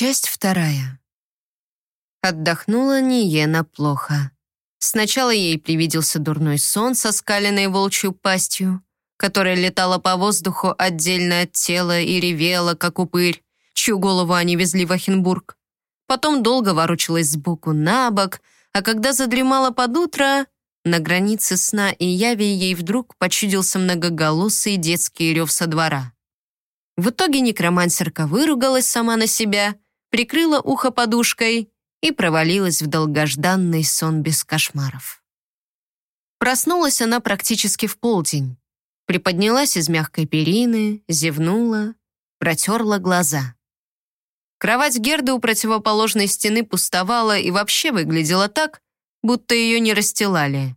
Часть вторая. Отдохнула Ниена плохо. Сначала ей привиделся дурной сон со скаленной волчью пастью, которая летала по воздуху отдельно от тела и ревела, как упырь, чью голову они везли в Ахенбург. Потом долго ворочалась сбоку на бок, а когда задремала под утро, на границе сна и яви ей вдруг почудился многоголосый детский рев со двора. В итоге некромансерка выругалась сама на себя, прикрыла ухо подушкой и провалилась в долгожданный сон без кошмаров. Проснулась она практически в полдень. Приподнялась из мягкой перины, зевнула, протерла глаза. Кровать Герды у противоположной стены пустовала и вообще выглядела так, будто ее не расстилали.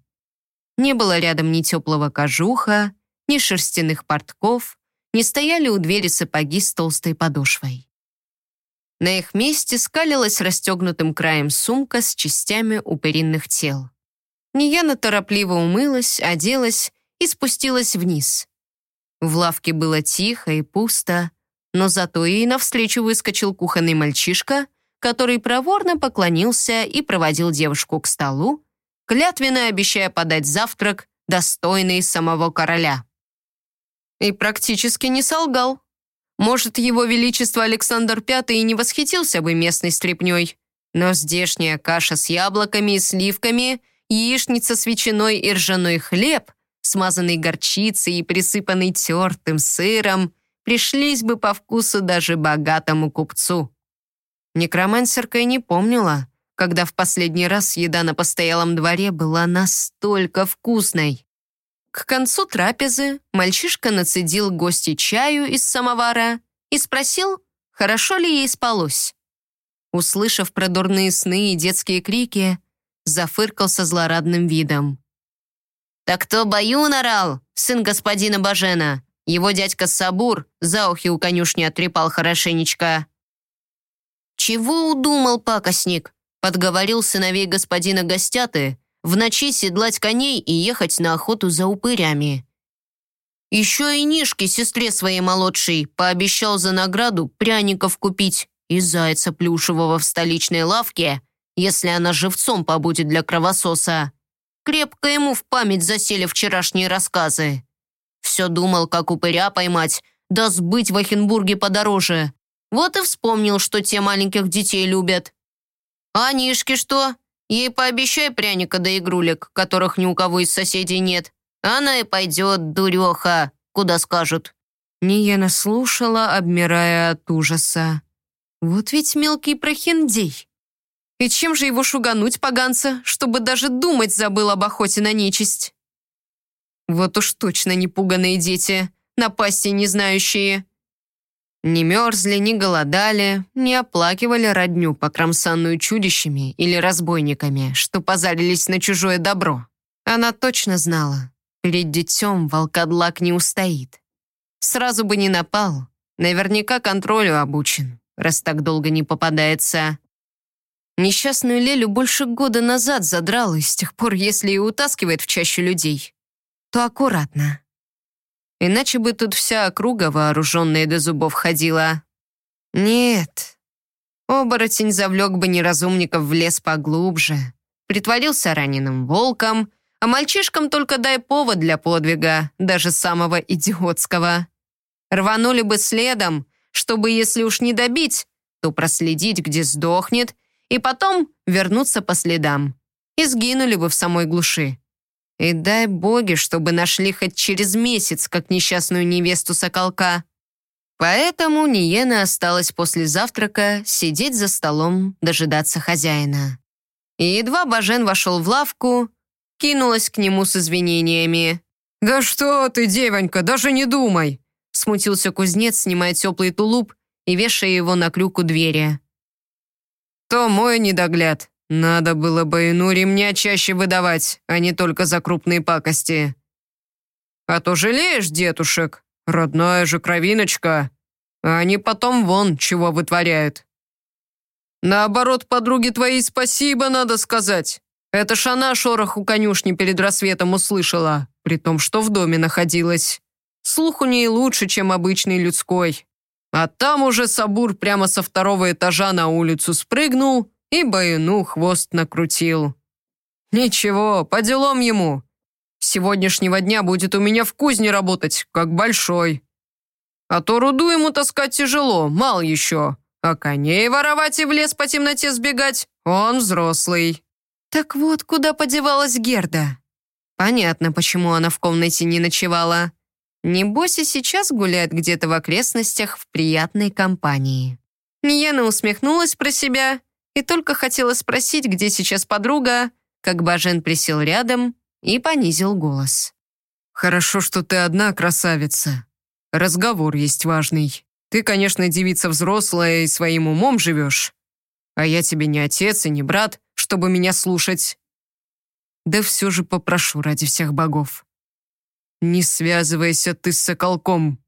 Не было рядом ни теплого кожуха, ни шерстяных портков, не стояли у двери сапоги с толстой подошвой. На их месте скалилась расстегнутым краем сумка с частями упыринных тел. Нияна торопливо умылась, оделась и спустилась вниз. В лавке было тихо и пусто, но зато ей навстречу выскочил кухонный мальчишка, который проворно поклонился и проводил девушку к столу, клятвенно обещая подать завтрак, достойный самого короля. И практически не солгал. Может, его величество Александр V и не восхитился бы местной стряпнёй, но здешняя каша с яблоками и сливками, яичница с ветчиной и ржаной хлеб, смазанный горчицей и присыпанный тертым сыром, пришлись бы по вкусу даже богатому купцу. Некромансерка и не помнила, когда в последний раз еда на постоялом дворе была настолько вкусной. К концу трапезы мальчишка нацедил гости чаю из самовара и спросил, хорошо ли ей спалось. Услышав про дурные сны и детские крики, зафыркал со злорадным видом. «Так кто Баюн орал, сын господина Бажена? Его дядька Сабур за ухи у конюшни отрепал хорошенечко». «Чего удумал пакостник?» подговорил сыновей господина Гостяты в ночи седлать коней и ехать на охоту за упырями. Еще и Нишке, сестре своей молодшей, пообещал за награду пряников купить и зайца плюшевого в столичной лавке, если она живцом побудет для кровососа. Крепко ему в память засели вчерашние рассказы. Все думал, как упыря поймать, да сбыть в Ахенбурге подороже. Вот и вспомнил, что те маленьких детей любят. А Нишке что? Ей пообещай пряника да игрулек, которых ни у кого из соседей нет. Она и пойдет, дуреха, куда скажут». Нияна слушала, обмирая от ужаса. «Вот ведь мелкий прохиндей. И чем же его шугануть, поганца, чтобы даже думать забыл об охоте на нечисть?» «Вот уж точно не пуганые дети, напасти не знающие. Не мерзли, не голодали, не оплакивали родню, покромсанную чудищами или разбойниками, что позарились на чужое добро. Она точно знала, перед детем волкодлак не устоит. Сразу бы не напал, наверняка контролю обучен, раз так долго не попадается. Несчастную Лелю больше года назад задрал, и с тех пор, если и утаскивает в чащу людей, то аккуратно. Иначе бы тут вся округа вооруженная до зубов ходила. Нет. Оборотень завлек бы неразумников в лес поглубже. Притворился раненым волком, а мальчишкам только дай повод для подвига, даже самого идиотского. Рванули бы следом, чтобы, если уж не добить, то проследить, где сдохнет, и потом вернуться по следам. И сгинули бы в самой глуши. И дай боги, чтобы нашли хоть через месяц, как несчастную невесту соколка. Поэтому Ниена осталась после завтрака сидеть за столом, дожидаться хозяина. И едва Бажен вошел в лавку, кинулась к нему с извинениями. «Да что ты, девонька, даже не думай!» Смутился кузнец, снимая теплый тулуп и вешая его на крюк у двери. «То мой недогляд. Надо было бы ину ремня чаще выдавать, а не только за крупные пакости. А то жалеешь детушек, родная же кровиночка, а они потом вон чего вытворяют. Наоборот, подруге твоей спасибо надо сказать. Это ж она шорох у конюшни перед рассветом услышала, при том, что в доме находилась. Слух у ней лучше, чем обычный людской. А там уже Сабур прямо со второго этажа на улицу спрыгнул и Баюну хвост накрутил. Ничего, по делам ему. С сегодняшнего дня будет у меня в кузне работать, как большой. А то руду ему таскать тяжело, мал еще. А коней воровать и в лес по темноте сбегать, он взрослый. Так вот, куда подевалась Герда? Понятно, почему она в комнате не ночевала. Небось и сейчас гуляет где-то в окрестностях в приятной компании. Ниена усмехнулась про себя и только хотела спросить, где сейчас подруга, как Бажен присел рядом и понизил голос. «Хорошо, что ты одна, красавица. Разговор есть важный. Ты, конечно, девица взрослая и своим умом живешь. А я тебе не отец и не брат, чтобы меня слушать. Да все же попрошу ради всех богов. Не связывайся ты с соколком.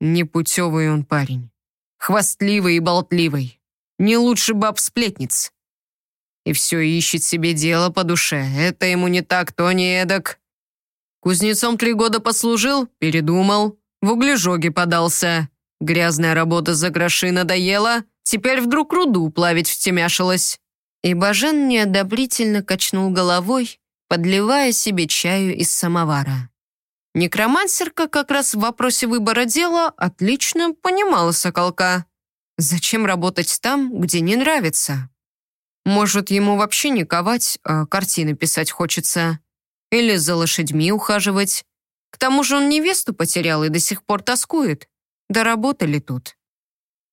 Непутевый он парень. Хвастливый и болтливый. Не лучше баб-сплетниц. И все ищет себе дело по душе. Это ему не так, то не эдак. Кузнецом три года послужил, передумал, в углежоги подался. Грязная работа за гроши надоела, теперь вдруг руду плавить втемяшилась. И Бажен неодобрительно качнул головой, подливая себе чаю из самовара. Некромансерка как раз в вопросе выбора дела отлично понимала соколка. Зачем работать там, где не нравится? Может, ему вообще не ковать, а картины писать хочется? Или за лошадьми ухаживать? К тому же он невесту потерял и до сих пор тоскует. Доработали тут.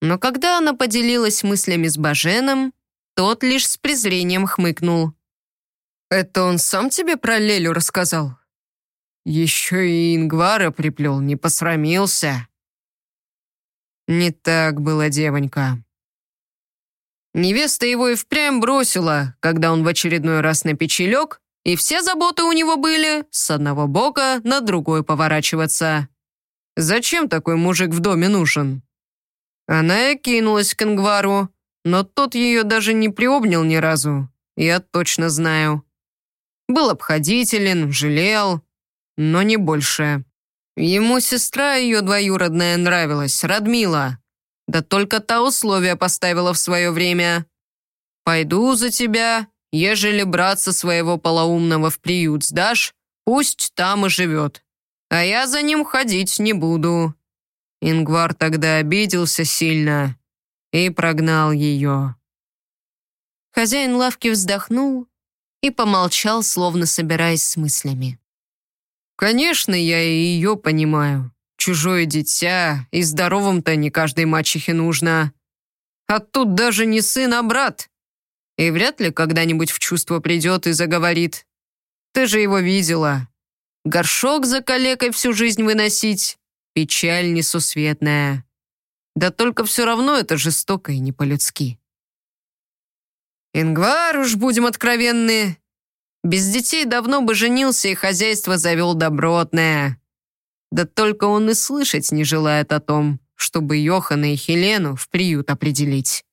Но когда она поделилась мыслями с Баженом, тот лишь с презрением хмыкнул. «Это он сам тебе про Лелю рассказал?» Еще и Ингвара приплел, не посрамился. Не так было, девонька. Невеста его и впрямь бросила, когда он в очередной раз на печи лег, и все заботы у него были с одного бока на другой поворачиваться. Зачем такой мужик в доме нужен? Она и кинулась к Ингвару, но тот ее даже не приобнял ни разу, я точно знаю. Был обходителен, жалел, но не больше. Ему сестра ее двоюродная нравилась, Радмила. Да только та условия поставила в свое время. «Пойду за тебя, ежели братца своего полоумного в приют сдашь, пусть там и живет. А я за ним ходить не буду». Ингвар тогда обиделся сильно и прогнал ее. Хозяин лавки вздохнул и помолчал, словно собираясь с мыслями. Конечно, я и ее понимаю. Чужое дитя, и здоровым-то не каждой мачехе нужно. А тут даже не сын, а брат. И вряд ли когда-нибудь в чувство придет и заговорит. Ты же его видела. Горшок за калекой всю жизнь выносить. Печаль несусветная. Да только все равно это жестоко и не по-людски. Ингвар, уж будем откровенны, без детей давно бы женился и хозяйство завел добротное. Да только он и слышать не желает о том, чтобы Йохана и Хелену в приют определить.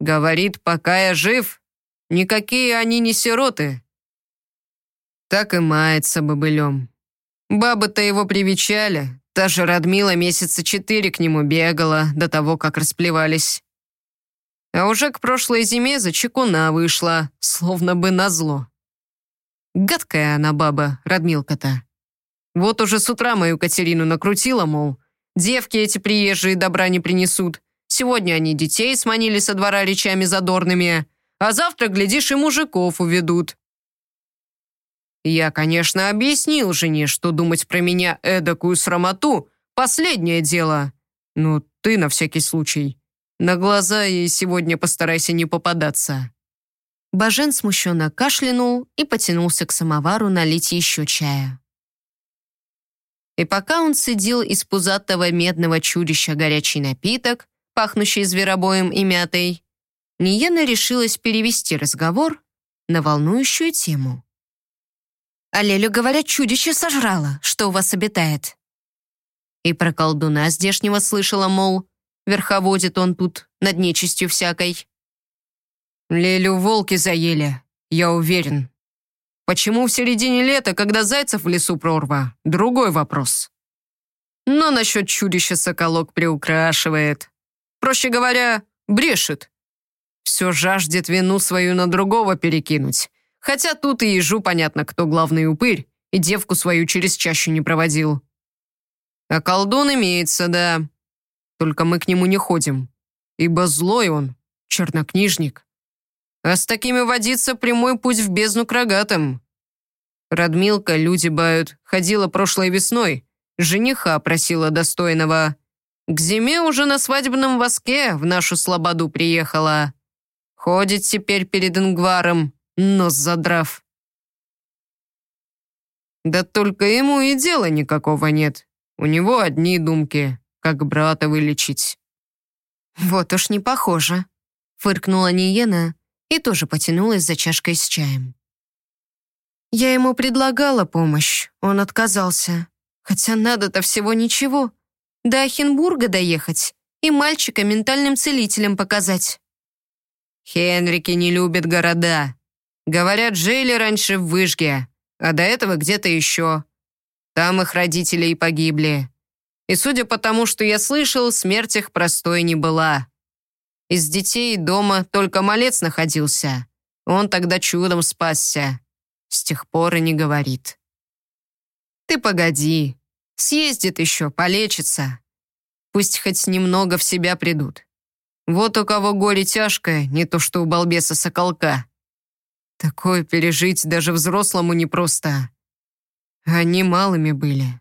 Говорит, пока я жив, никакие они не сироты. Так и мается бобылем. Бабы-то его привечали, та же Радмила месяца четыре к нему бегала до того, как расплевались. А уже к прошлой зиме за чекуна вышла, словно бы назло. Гадкая она баба, Радмилка-то. Вот уже с утра мою Катерину накрутила, мол, девки эти приезжие добра не принесут. Сегодня они детей сманили со двора речами задорными, а завтра, глядишь, и мужиков уведут. Я, конечно, объяснил жене, что думать про меня эдакую срамоту — последнее дело. Но ты, на всякий случай, на глаза ей сегодня постарайся не попадаться. Бажен смущенно кашлянул и потянулся к самовару налить еще чая. И пока он цедил из пузатого медного чудища горячий напиток, пахнущий зверобоем и мятой, Ниена решилась перевести разговор на волнующую тему. «А говорят, чудище сожрало, что у вас обитает». И про колдуна здешнего слышала, мол, верховодит он тут над нечистью всякой. Лелю волки заели, я уверен. Почему в середине лета, когда зайцев в лесу прорва? Другой вопрос. Но насчет чудища соколок приукрашивает. Проще говоря, брешет. Все жаждет вину свою на другого перекинуть. Хотя тут и ежу понятно, кто главный упырь, и девку свою через чащу не проводил. А колдун имеется, да. Только мы к нему не ходим, ибо злой он, чернокнижник. А с такими водиться прямой путь в бездну к рогатым. Радмилка, люди бают, ходила прошлой весной, жениха просила достойного. К зиме уже на свадебном воске в нашу слободу приехала. Ходит теперь перед Ингваром, нос задрав. Да только ему и дела никакого нет. У него одни думки, как брата вылечить. «Вот уж не похоже», — фыркнула Ниена и тоже потянулась за чашкой с чаем. Я ему предлагала помощь, он отказался. Хотя надо-то всего ничего. До Ахенбурга доехать и мальчика ментальным целителем показать. Хенрики не любят города. Говорят, жили раньше в Выжге, а до этого где-то еще. Там их родители и погибли. И судя по тому, что я слышал, смерть их простой не была. Из детей дома только малец находился. Он тогда чудом спасся. С тех пор и не говорит. Ты погоди. Съездит еще, полечится. Пусть хоть немного в себя придут. Вот у кого горе тяжкое, не то что у балбеса соколка. Такое пережить даже взрослому непросто. Они малыми были.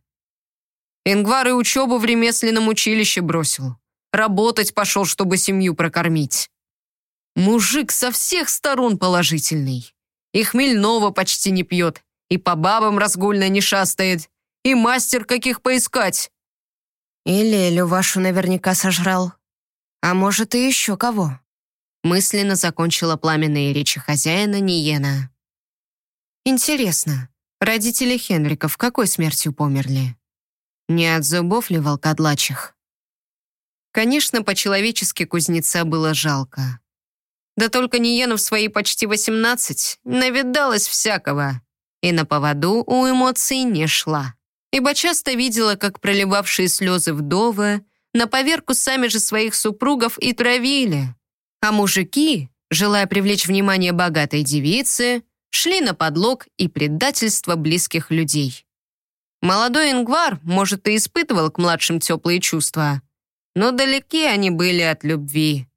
Ингвар и учебу в ремесленном училище бросил. Работать пошел, чтобы семью прокормить. Мужик со всех сторон положительный. И хмельного почти не пьет, и по бабам разгульно не шастает, и мастер каких поискать. И Лелю вашу наверняка сожрал. А может, и еще кого?» Мысленно закончила пламенные речи хозяина Ниена. «Интересно, родители Хенриков какой смертью померли? Не от зубов ли волкодлачих?» Конечно, по-человечески кузнеца было жалко. Да только Ниена в свои почти 18 навидалась всякого, и на поводу у эмоций не шла. Ибо часто видела, как проливавшие слезы вдовы на поверку сами же своих супругов и травили. А мужики, желая привлечь внимание богатой девицы, шли на подлог и предательство близких людей. Молодой Ингвар, может, и испытывал к младшим теплые чувства, но далеки они были от любви.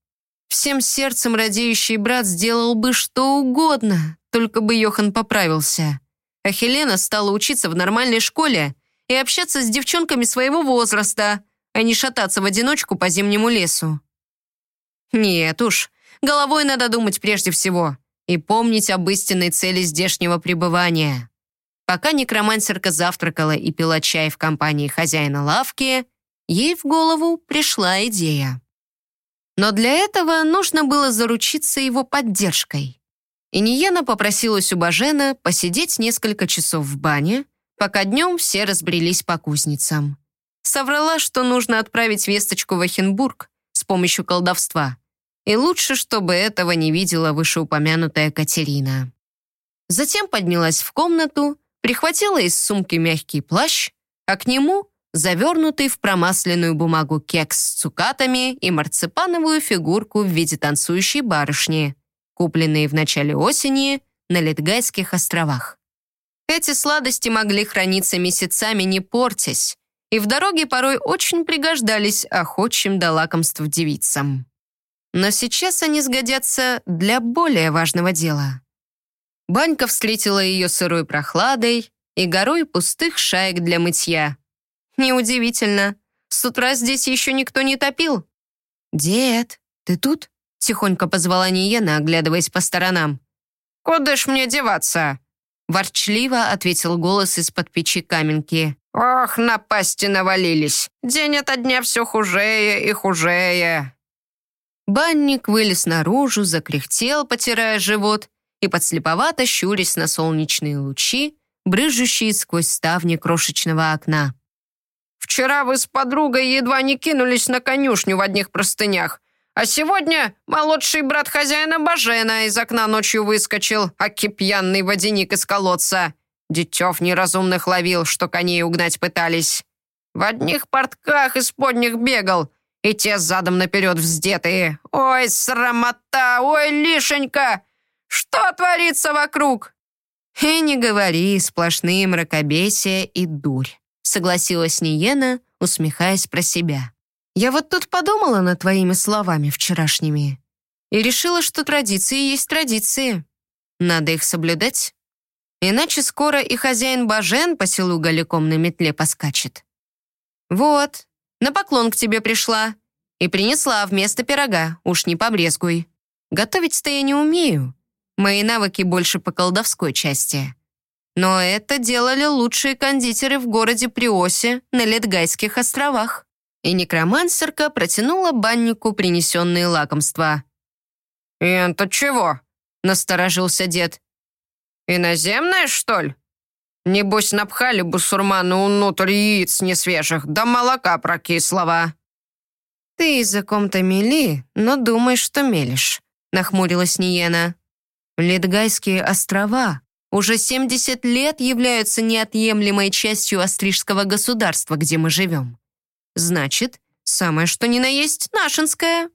Всем сердцем радеющий брат сделал бы что угодно, только бы Йохан поправился. А Хелена стала учиться в нормальной школе и общаться с девчонками своего возраста – а не шататься в одиночку по зимнему лесу. Нет уж, головой надо думать прежде всего и помнить об истинной цели здешнего пребывания. Пока некромансерка завтракала и пила чай в компании хозяина лавки, ей в голову пришла идея. Но для этого нужно было заручиться его поддержкой. И Ниена попросилась у Бажена посидеть несколько часов в бане, пока днем все разбрелись по кузницам. Соврала, что нужно отправить весточку в Ахенбург с помощью колдовства. И лучше, чтобы этого не видела вышеупомянутая Катерина. Затем поднялась в комнату, прихватила из сумки мягкий плащ, а к нему завернутый в промасленную бумагу кекс с цукатами и марципановую фигурку в виде танцующей барышни, купленные в начале осени на Литгайских островах. Эти сладости могли храниться месяцами, не портясь, и в дороге порой очень пригождались охочим до лакомств девицам. Но сейчас они сгодятся для более важного дела. Банька встретила ее сырой прохладой и горой пустых шаек для мытья. Неудивительно, с утра здесь еще никто не топил. «Дед, ты тут?» — тихонько позвала Ниена, оглядываясь по сторонам. «Куда ж мне деваться?» Ворчливо ответил голос из-под печи каменки. «Ох, напасти навалились! День ото дня все хужее и хужее!» Банник вылез наружу, закряхтел, потирая живот, и подслеповато щурясь на солнечные лучи, брыжущие сквозь ставни крошечного окна. «Вчера вы с подругой едва не кинулись на конюшню в одних простынях, а сегодня молодший брат хозяина Бажена из окна ночью выскочил, а кипьянный водяник из колодца. Детев неразумных ловил, что коней угнать пытались. В одних портках из-под бегал, и те задом наперед вздетые. Ой, срамота, ой, лишенька! Что творится вокруг?» «И не говори, сплошные мракобесия и дурь», согласилась Ниена, усмехаясь про себя. «Я вот тут подумала над твоими словами вчерашними и решила, что традиции есть традиции. Надо их соблюдать, иначе скоро и хозяин Бажен по селу голиком на метле поскачет. Вот, на поклон к тебе пришла и принесла вместо пирога, уж не побрезгуй. Готовить-то я не умею, мои навыки больше по колдовской части». Но это делали лучшие кондитеры в городе Приосе на Летгайских островах. И некромансерка протянула баннику принесенные лакомства. «И это чего?» — насторожился дед. «Иноземное, что ли? Небось, напхали бусурману внутрь яиц несвежих, да молока прокислого». «Ты языком-то мели, но думаешь, что мелешь», — нахмурилась Ниена. «Литгайские острова уже 70 лет являются неотъемлемой частью австрийского государства, где мы живем. Значит, самое что ни на есть нашинское.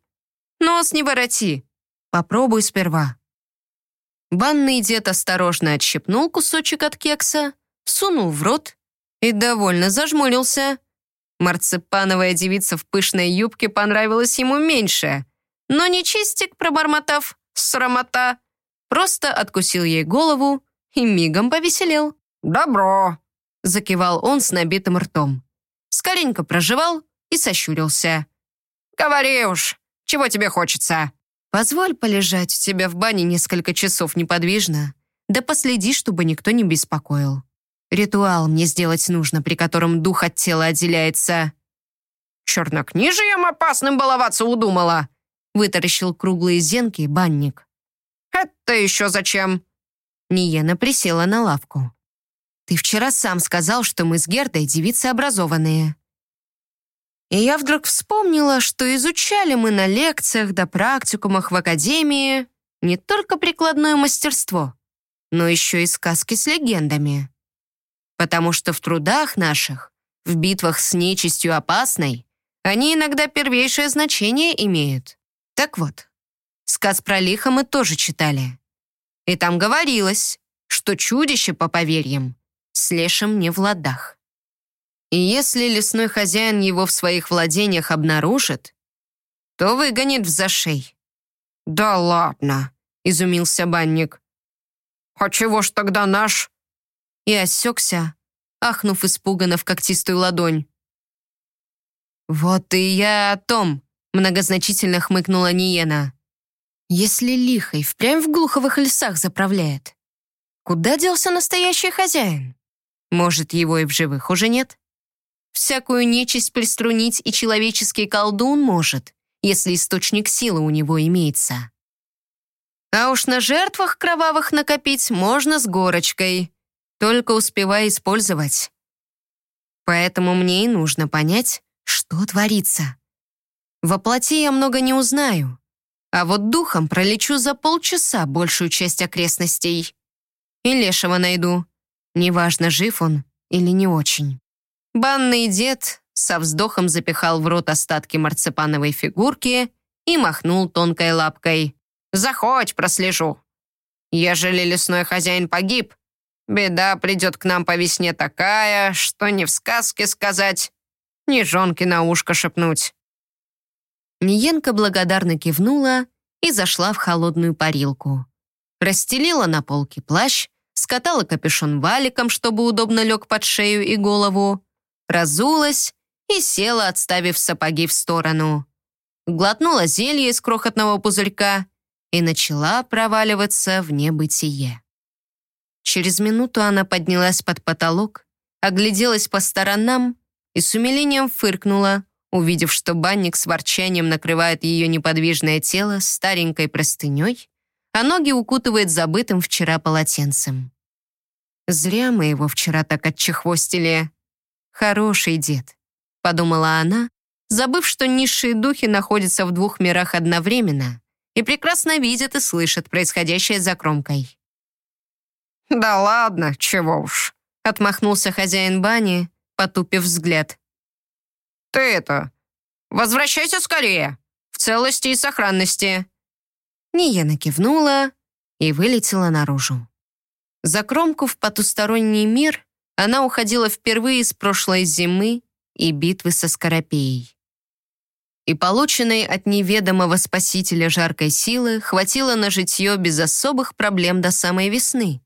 Нос не вороти. Попробуй сперва. Банный дед осторожно отщипнул кусочек от кекса, сунул в рот и довольно зажмурился. Марципановая девица в пышной юбке понравилась ему меньше, но нечистик, пробормотав «срамота», просто откусил ей голову и мигом повеселел. «Добро!» — закивал он с набитым ртом. Скоренько проживал и сощурился. «Говори уж, чего тебе хочется?» «Позволь полежать у тебя в бане несколько часов неподвижно, да последи, чтобы никто не беспокоил. Ритуал мне сделать нужно, при котором дух от тела отделяется». «Чернокнижием опасным баловаться удумала?» вытаращил круглые зенки банник. «Это еще зачем?» Ниена присела на лавку. «Ты вчера сам сказал, что мы с Гердой девицы образованные». И я вдруг вспомнила, что изучали мы на лекциях да практикумах в академии не только прикладное мастерство, но еще и сказки с легендами. Потому что в трудах наших, в битвах с нечистью опасной, они иногда первейшее значение имеют. Так вот, сказ про лихо мы тоже читали. И там говорилось, что чудище, по поверьям, с лешим не в ладах. И если лесной хозяин его в своих владениях обнаружит, то выгонит в зашей. «Да ладно», — изумился банник. «А чего ж тогда наш?» И осекся, ахнув испуганно в когтистую ладонь. «Вот и я о том», — многозначительно хмыкнула Ниена. Если лихой впрямь в глуховых лесах заправляет, куда делся настоящий хозяин? Может, его и в живых уже нет? Всякую нечисть приструнить и человеческий колдун может, если источник силы у него имеется. А уж на жертвах кровавых накопить можно с горочкой, только успевая использовать. Поэтому мне и нужно понять, что творится. Во плоти я много не узнаю, а вот духом пролечу за полчаса большую часть окрестностей. И лешего найду. Неважно, жив он или не очень. Банный дед со вздохом запихал в рот остатки марципановой фигурки и махнул тонкой лапкой. «Заходь, прослежу. Ежели лесной хозяин погиб, беда придет к нам по весне такая, что ни в сказке сказать, ни жонки на ушко шепнуть. Ниенка благодарно кивнула и зашла в холодную парилку. Расстелила на полке плащ, скатала капюшон валиком, чтобы удобно лег под шею и голову, разулась и села, отставив сапоги в сторону. Глотнула зелье из крохотного пузырька и начала проваливаться в небытие. Через минуту она поднялась под потолок, огляделась по сторонам и с умилением фыркнула, Увидев, что банник с ворчанием накрывает ее неподвижное тело старенькой простыней, а ноги укутывает забытым вчера полотенцем. «Зря мы его вчера так отчехвостили. Хороший дед», — подумала она, забыв, что низшие духи находятся в двух мирах одновременно и прекрасно видят и слышат происходящее за кромкой. «Да ладно, чего уж», — отмахнулся хозяин бани, потупив взгляд. Ты это, возвращайся скорее, в целости и сохранности». Ниена кивнула и вылетела наружу. За кромку в потусторонний мир она уходила впервые с прошлой зимы и битвы со Скоропеей. И полученной от неведомого спасителя жаркой силы хватило на житье без особых проблем до самой весны.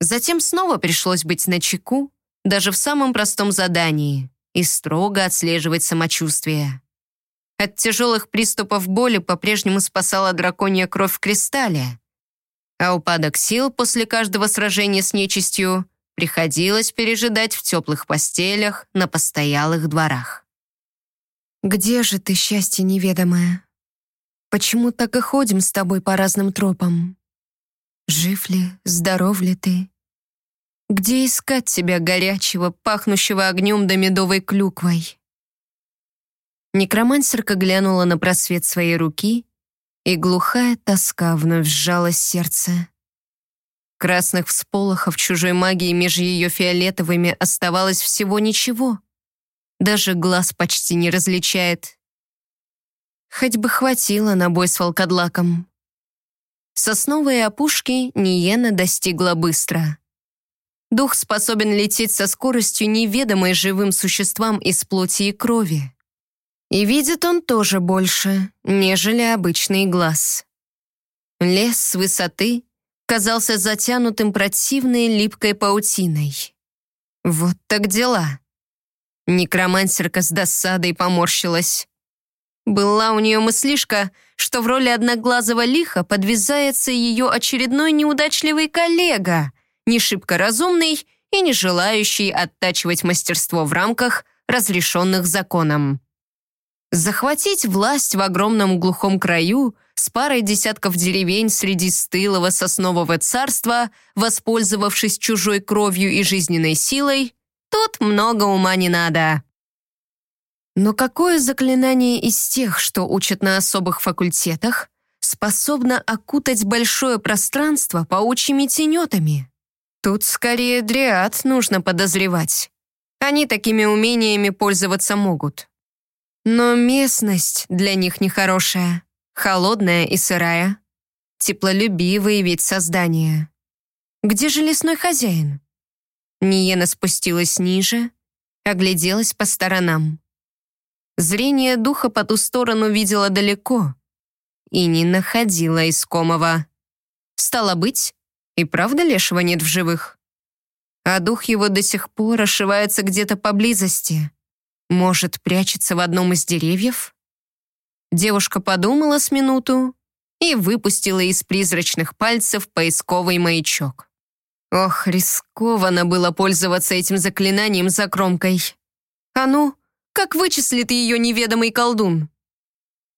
Затем снова пришлось быть начеку, даже в самом простом задании, и строго отслеживать самочувствие. От тяжелых приступов боли по-прежнему спасала драконья кровь в кристалле, а упадок сил после каждого сражения с нечистью приходилось пережидать в теплых постелях на постоялых дворах. «Где же ты, счастье неведомое? Почему так и ходим с тобой по разным тропам? Жив ли, здоров ли ты? Где искать тебя горячего, пахнущего огнем да медовой клюквой?» Некромансерка глянула на просвет своей руки, и глухая тоска вновь сжалась сердце. Красных всполохов чужой магии между ее фиолетовыми оставалось всего ничего. Даже глаз почти не различает. Хоть бы хватило на бой с волкодлаком. Сосновые опушки Ниена достигла быстро. Дух способен лететь со скоростью, неведомой живым существам из плоти и крови. И видит он тоже больше, нежели обычный глаз. Лес с высоты казался затянутым противной липкой паутиной. Вот так дела. Некромансерка с досадой поморщилась. Была у нее мыслишка, что в роли одноглазого лиха подвязается ее очередной неудачливый коллега, не шибко разумный и не желающий оттачивать мастерство в рамках, разрешенных законом. Захватить власть в огромном глухом краю с парой десятков деревень среди стылого соснового царства, воспользовавшись чужой кровью и жизненной силой, тут много ума не надо. Но какое заклинание из тех, что учат на особых факультетах, способно окутать большое пространство паучьими тенетами? Тут скорее дриад нужно подозревать. Они такими умениями пользоваться могут. Но местность для них нехорошая, холодная и сырая. Теплолюбивый вид создания. Где же лесной хозяин? Ниена спустилась ниже, огляделась по сторонам. Зрение духа по ту сторону видела далеко и не находила искомого. Стало быть, и правда лешего нет в живых? А дух его до сих пор ошивается где-то поблизости. Может, прячется в одном из деревьев? Девушка подумала с минуту и выпустила из призрачных пальцев поисковый маячок. Ох, рискованно было пользоваться этим заклинанием за кромкой. А ну, как вычислит ее неведомый колдун?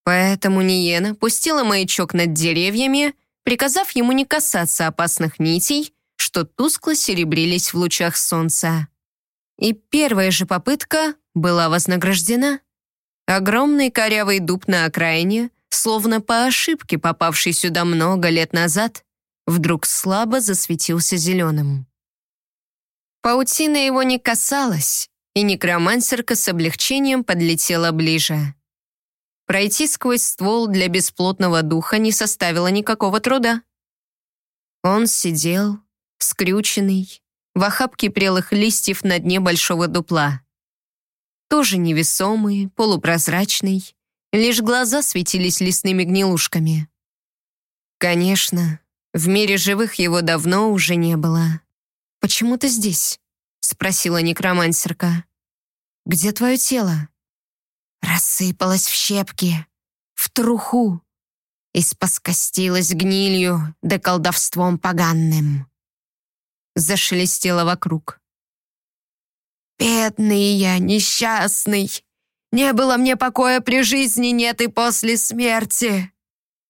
Поэтому Ниена пустила маячок над деревьями, приказав ему не касаться опасных нитей, что тускло серебрились в лучах солнца. И первая же попытка была вознаграждена. Огромный корявый дуб на окраине, словно по ошибке попавший сюда много лет назад, вдруг слабо засветился зеленым. Паутина его не касалась, и некромансерка с облегчением подлетела ближе. Пройти сквозь ствол для бесплотного духа не составило никакого труда. Он сидел, скрюченный, в охапке прелых листьев на дне большого дупла тоже невесомый, полупрозрачный, лишь глаза светились лесными гнилушками. Конечно, в мире живых его давно уже не было. «Почему ты здесь?» — спросила некромансерка. «Где твое тело?» Рассыпалось в щепки, в труху, и споскостилось гнилью да колдовством поганным. Зашелестело вокруг. Бедный я, несчастный. Не было мне покоя при жизни, нет и после смерти.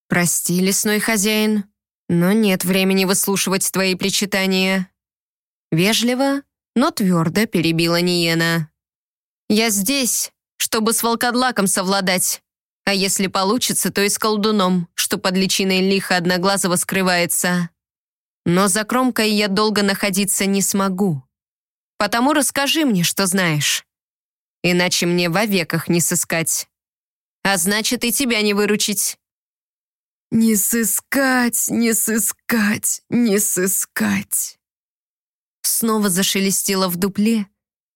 Прости, лесной хозяин, но нет времени выслушивать твои причитания. Вежливо, но твердо перебила Ниена. Я здесь, чтобы с волкодлаком совладать. А если получится, то и с колдуном, что под личиной лиха одноглазого скрывается. Но за кромкой я долго находиться не смогу. Потому расскажи мне, что знаешь. иначе мне во веках не сыскать. А значит, и тебя не выручить». «Не сыскать, не сыскать, не сыскать». Снова зашелестело в дупле,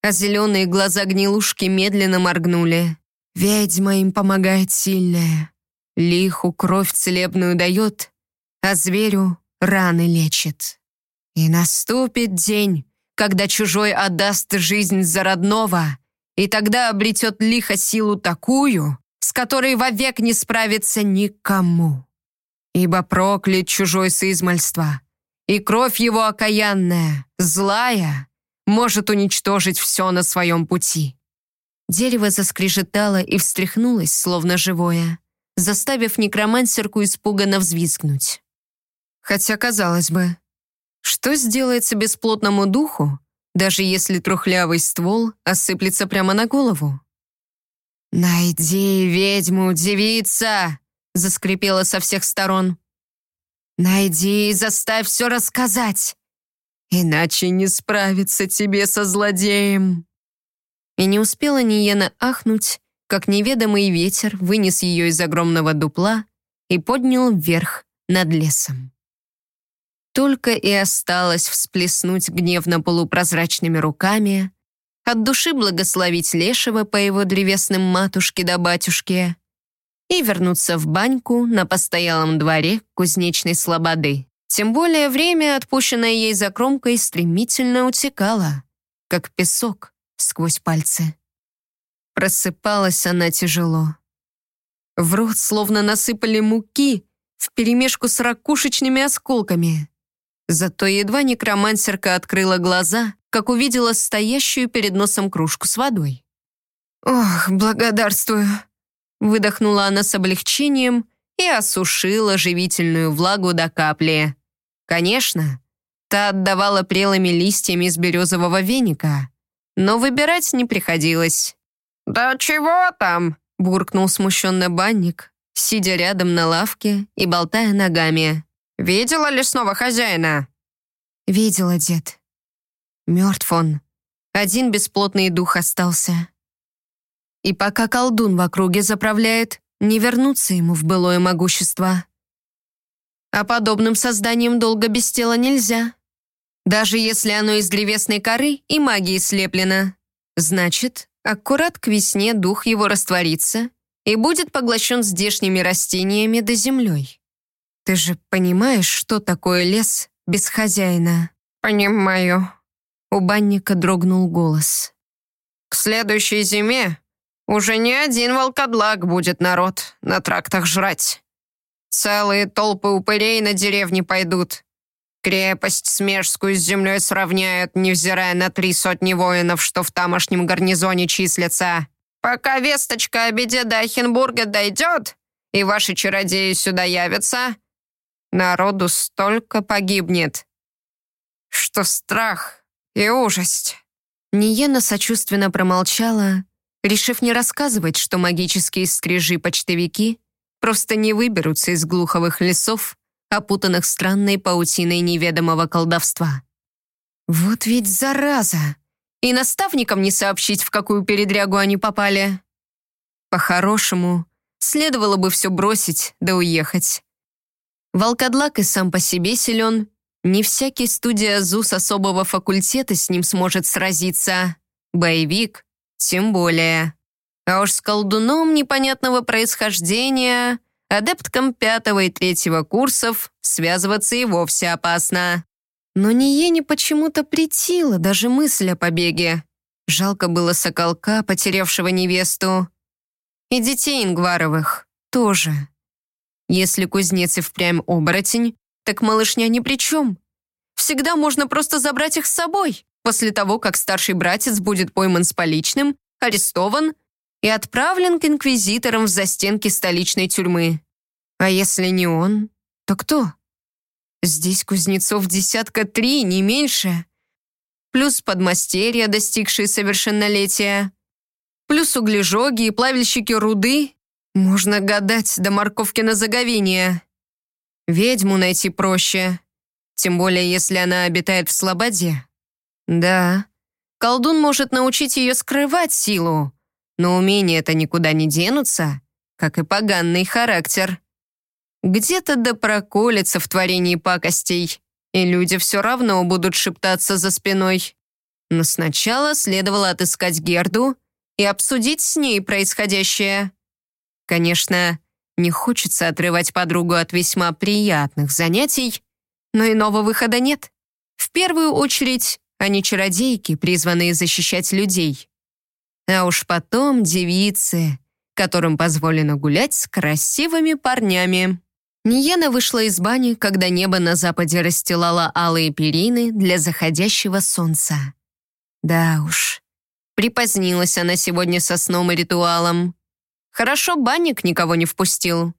а зеленые глаза гнилушки медленно моргнули. Ведьма им помогает сильная. Лиху кровь целебную дает, а зверю раны лечит. И наступит день, когда чужой отдаст жизнь за родного, и тогда обретет лихо силу такую, с которой вовек не справится никому. Ибо проклят чужой соизмальства, и кровь его окаянная, злая, может уничтожить все на своем пути. Дерево заскрежетало и встряхнулось, словно живое, заставив некромансерку испуганно взвизгнуть. Хотя, казалось бы, что сделается бесплотному духу, даже если трухлявый ствол осыплется прямо на голову? «Найди ведьму, девица!» — заскрипела со всех сторон. «Найди и заставь все рассказать, иначе не справиться тебе со злодеем». И не успела Ниена ахнуть, как неведомый ветер вынес ее из огромного дупла и поднял вверх над лесом. Только и осталось всплеснуть гневно полупрозрачными руками, от души благословить Лешего по его древесным матушке да батюшке и вернуться в баньку на постоялом дворе кузнечной слободы. Тем более время, отпущенное ей за кромкой, стремительно утекало, как песок сквозь пальцы. Просыпалась она тяжело. В рот словно насыпали муки вперемешку с ракушечными осколками. Зато едва некромансерка открыла глаза, как увидела стоящую перед носом кружку с водой. «Ох, благодарствую!» Выдохнула она с облегчением и осушила живительную влагу до капли. Конечно, та отдавала прелыми листьями из березового веника, но выбирать не приходилось. «Да чего там?» — буркнул смущенно банник, сидя рядом на лавке и болтая ногами. «Видела лесного хозяина?» «Видела, дед. Мертв он. Один бесплотный дух остался. И пока колдун в округе заправляет, не вернуться ему в былое могущество. А подобным созданием долго без тела нельзя. Даже если оно из древесной коры и магии слеплено. Значит, аккурат к весне дух его растворится и будет поглощен здешними растениями да землей. Ты же понимаешь, что такое лес без хозяина?» «Понимаю». У банника дрогнул голос. «К следующей зиме уже не один волкодлак будет народ на трактах жрать. Целые толпы упырей на деревни пойдут. Крепость Смежскую с землей сравняют, невзирая на три сотни воинов, что в тамошнем гарнизоне числятся. Пока весточка о беде до Ахенбурга дойдет, и ваши чародеи сюда явятся, Народу столько погибнет, что страх и ужасть». Ниена сочувственно промолчала, решив не рассказывать, что магические стрижи-почтовики просто не выберутся из глуховых лесов, опутанных странной паутиной неведомого колдовства. Вот ведь зараза! И наставникам не сообщить, в какую передрягу они попали. По-хорошему, следовало бы все бросить да уехать. Волкодлак и сам по себе силен. Не всякий студия ЗУС особого факультета с ним сможет сразиться. Боевик тем более. А уж с колдуном непонятного происхождения, адепткам пятого и третьего курсов, связываться и вовсе опасно. Но Ниене почему-то притила даже мысль о побеге. Жалко было соколка, потерявшего невесту. И детей Ингваровых тоже. Если кузнец и впрямь оборотень, так малышня ни при чем. Всегда можно просто забрать их с собой, после того, как старший братец будет пойман с поличным, арестован и отправлен к инквизиторам в застенки столичной тюрьмы. А если не он, то кто? Здесь кузнецов десятка три, не меньше. Плюс подмастерья, достигшие совершеннолетия. Плюс углежоги и плавильщики руды можно гадать до морковки на заговение. Ведьму найти проще. Тем более, если она обитает в слободе. Да, колдун может научить ее скрывать силу, но умения-то никуда не денутся, как и поганный характер. Где-то да проколется в творении пакостей, и люди все равно будут шептаться за спиной. Но сначала следовало отыскать Герду и обсудить с ней происходящее. Конечно, не хочется отрывать подругу от весьма приятных занятий, но иного выхода нет. В первую очередь, они чародейки, призванные защищать людей. А уж потом девицы, которым позволено гулять с красивыми парнями. Ниена вышла из бани, когда небо на западе расстилало алые перины для заходящего солнца. Да уж, припозднилась она сегодня со сном и ритуалом. Хорошо банник никого не впустил.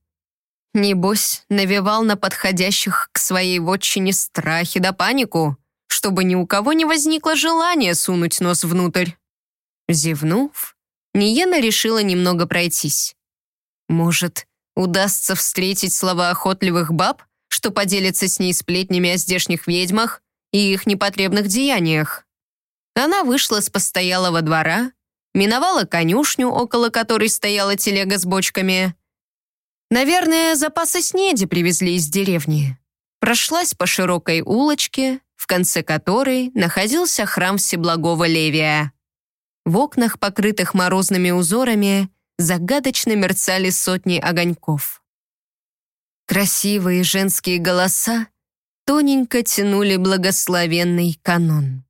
Небось, навевал на подходящих к своей вотчине страхи да панику, чтобы ни у кого не возникло желания сунуть нос внутрь. Зевнув, Ниена решила немного пройтись. Может, удастся встретить слова охотливых баб, что поделятся с ней сплетнями о здешних ведьмах и их непотребных деяниях. Она вышла с постоялого двора, миновала конюшню, около которой стояла телега с бочками. Наверное, запасы снеди привезли из деревни. Прошлась по широкой улочке, в конце которой находился храм Всеблагого Левия. В окнах, покрытых морозными узорами, загадочно мерцали сотни огоньков. Красивые женские голоса тоненько тянули благословенный канон.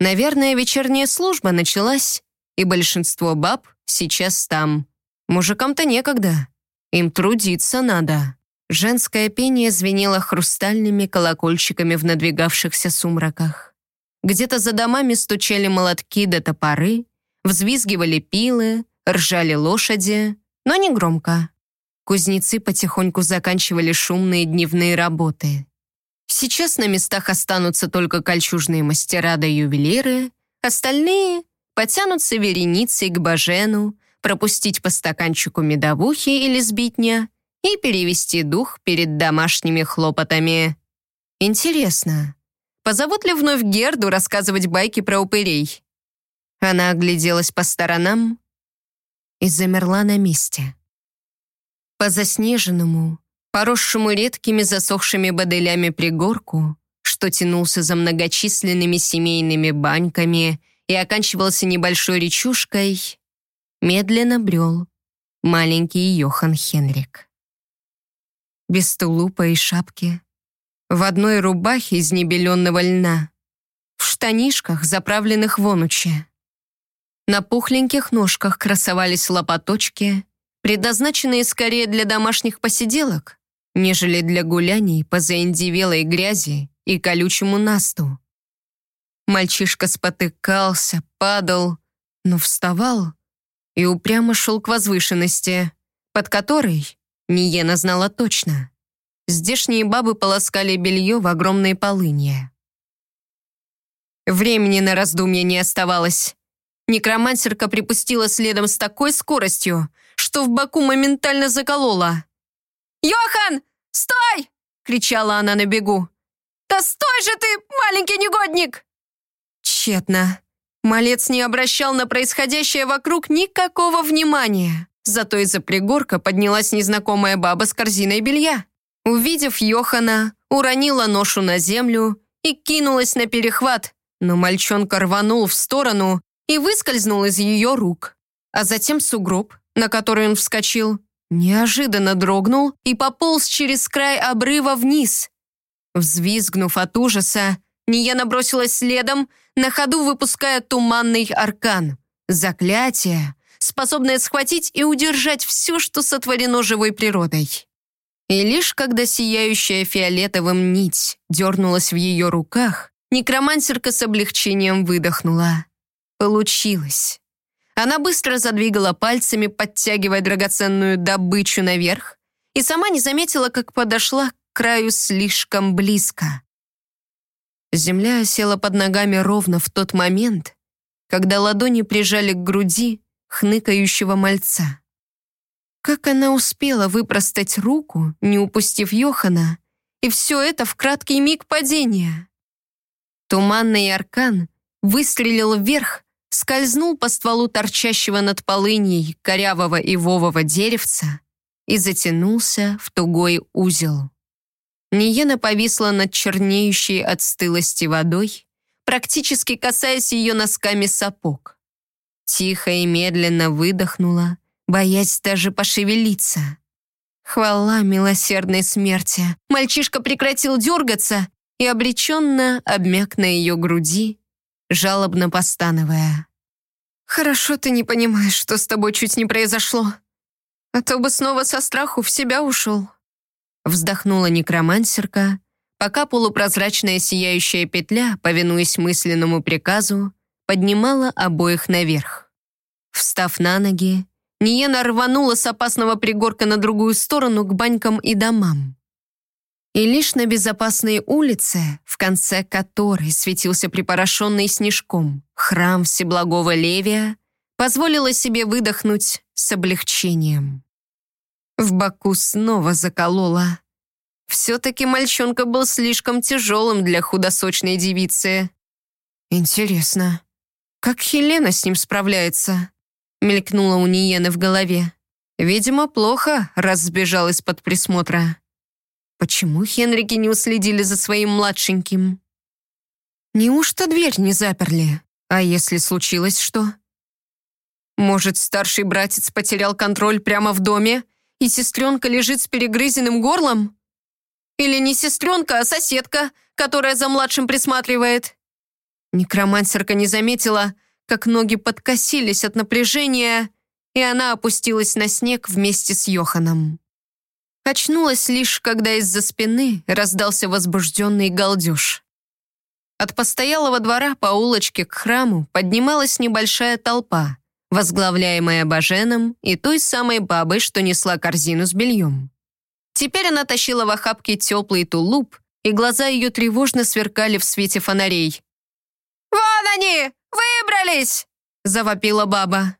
Наверное, вечерняя служба началась, и большинство баб сейчас там. Мужикам-то некогда. Им трудиться надо. Женское пение звенело хрустальными колокольчиками в надвигавшихся сумраках. Где-то за домами стучали молотки да топоры, взвизгивали пилы, ржали лошади, но не громко. Кузнецы потихоньку заканчивали шумные дневные работы. Сейчас на местах останутся только кольчужные мастера да ювелиры, остальные потянутся вереницей к бажену, пропустить по стаканчику медовухи или сбитня и перевести дух перед домашними хлопотами. Интересно, позовут ли вновь Герду рассказывать байки про упырей? Она огляделась по сторонам и замерла на месте. По заснеженному, поросшему редкими засохшими бодылями пригорку, что тянулся за многочисленными семейными баньками и оканчивался небольшой речушкой, медленно брел маленький Йохан Хенрик. Без тулупа и шапки, в одной рубахе из небеленного льна, в штанишках, заправленных в онуче. На пухленьких ножках красовались лопаточки, предназначенные скорее для домашних посиделок, нежели для гуляний по заиндивелой грязи и колючему насту. Мальчишка спотыкался, падал, но вставал и упрямо шел к возвышенности, под которой Ниена знала точно. Здешние бабы полоскали белье в огромной полыне. Времени на раздумье не оставалось. Некромансерка припустила следом с такой скоростью, что в боку моментально заколола. «Йохан, стой!» — кричала она на бегу. «Да стой же ты, маленький негодник!» Тщетно. Малец не обращал на происходящее вокруг никакого внимания. Зато из-за пригорка поднялась незнакомая баба с корзиной белья. Увидев Йохана, уронила ношу на землю и кинулась на перехват, но мальчонка рванул в сторону и выскользнул из ее рук. А затем сугроб, на который он вскочил, неожиданно дрогнул и пополз через край обрыва вниз. Взвизгнув от ужаса, Ния набросилась следом, на ходу выпуская туманный аркан. Заклятие, способное схватить и удержать все, что сотворено живой природой. И лишь когда сияющая фиолетовым нить дернулась в ее руках, некромансерка с облегчением выдохнула. Получилось. Она быстро задвигала пальцами, подтягивая драгоценную добычу наверх, и сама не заметила, как подошла к краю слишком близко. Земля осела под ногами ровно в тот момент, когда ладони прижали к груди хныкающего мальца. Как она успела выпростать руку, не упустив Йохана, и все это в краткий миг падения? Туманный аркан выстрелил вверх, скользнул по стволу торчащего над полыньей корявого и вового деревца и затянулся в тугой узел. Ниена повисла над чернеющей от стылости водой, практически касаясь ее носками сапог. Тихо и медленно выдохнула, боясь даже пошевелиться. Хвала милосердной смерти. Мальчишка прекратил дергаться и обреченно обмяк на ее груди, жалобно постановая. «Хорошо ты не понимаешь, что с тобой чуть не произошло. А то бы снова со страху в себя ушел». Вздохнула некромансерка, пока полупрозрачная сияющая петля, повинуясь мысленному приказу, поднимала обоих наверх. Встав на ноги, Ниена рванула с опасного пригорка на другую сторону к банькам и домам. И лишь на безопасной улице, в конце которой светился припорошенный снежком храм Всеблагого Левия, позволила себе выдохнуть с облегчением. В боку снова заколола. Все-таки мальчонка был слишком тяжелым для худосочной девицы. Интересно, как Хелена с ним справляется? Мелькнула у Ниены в голове. Видимо, плохо, раз сбежал из-под присмотра. Почему Хенрики не уследили за своим младшеньким? Неужто дверь не заперли? А если случилось что? Может, старший братец потерял контроль прямо в доме, и сестренка лежит с перегрызенным горлом? Или не сестренка, а соседка, которая за младшим присматривает? Некромансерка не заметила, как ноги подкосились от напряжения, и она опустилась на снег вместе с Йоханом. Очнулась лишь, когда из-за спины раздался возбужденный галдеж. От постоялого двора по улочке к храму поднималась небольшая толпа, возглавляемая Баженом и той самой бабой, что несла корзину с бельем. Теперь она тащила в охапке теплый тулуп, и глаза ее тревожно сверкали в свете фонарей. «Вон они! Выбрались!» — завопила баба.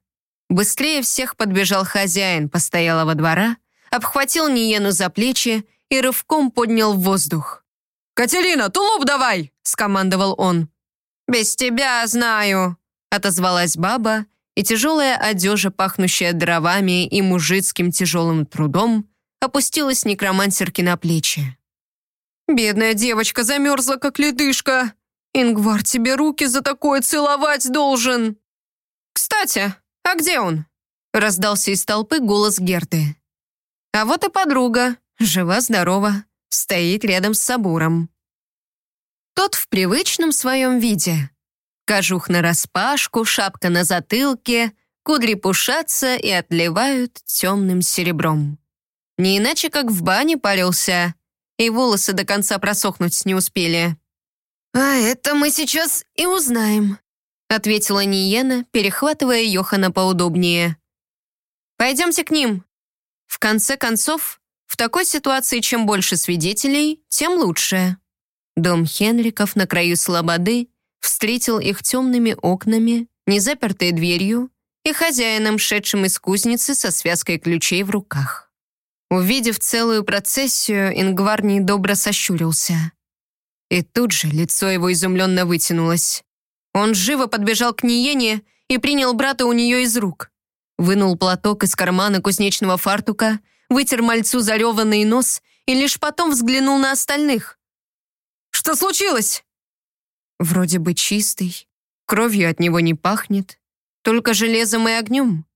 Быстрее всех подбежал хозяин постоялого двора, обхватил Ниену за плечи и рывком поднял в воздух. «Катерина, тулуп давай!» — скомандовал он. «Без тебя знаю», — отозвалась баба, и тяжелая одежа, пахнущая дровами и мужицким тяжелым трудом, опустилась некромансерке на плечи. «Бедная девочка замерзла, как ледышка. Ингвар тебе руки за такое целовать должен!» «Кстати, а где он?» раздался из толпы голос Герты. А вот и подруга, жива-здорова, стоит рядом с Сабуром. Тот в привычном своем виде. Кожух нараспашку, шапка на затылке, кудри пушатся и отливают темным серебром. Не иначе, как в бане парился, и волосы до конца просохнуть не успели. «А это мы сейчас и узнаем», ответила Ниена, перехватывая Йохана поудобнее. «Пойдемте к ним», в конце концов, в такой ситуации чем больше свидетелей, тем лучше. Дом Хенриков на краю слободы встретил их темными окнами, незапертой дверью и хозяином, шедшим из кузницы со связкой ключей в руках. Увидев целую процессию, Ингвар недобро сощурился. И тут же лицо его изумленно вытянулось. Он живо подбежал к Ниене и принял брата у нее из рук. Вынул платок из кармана кузнечного фартука, вытер мальцу зареванный нос и лишь потом взглянул на остальных. «Что случилось?» Вроде бы чистый, кровью от него не пахнет, только железом и огнем.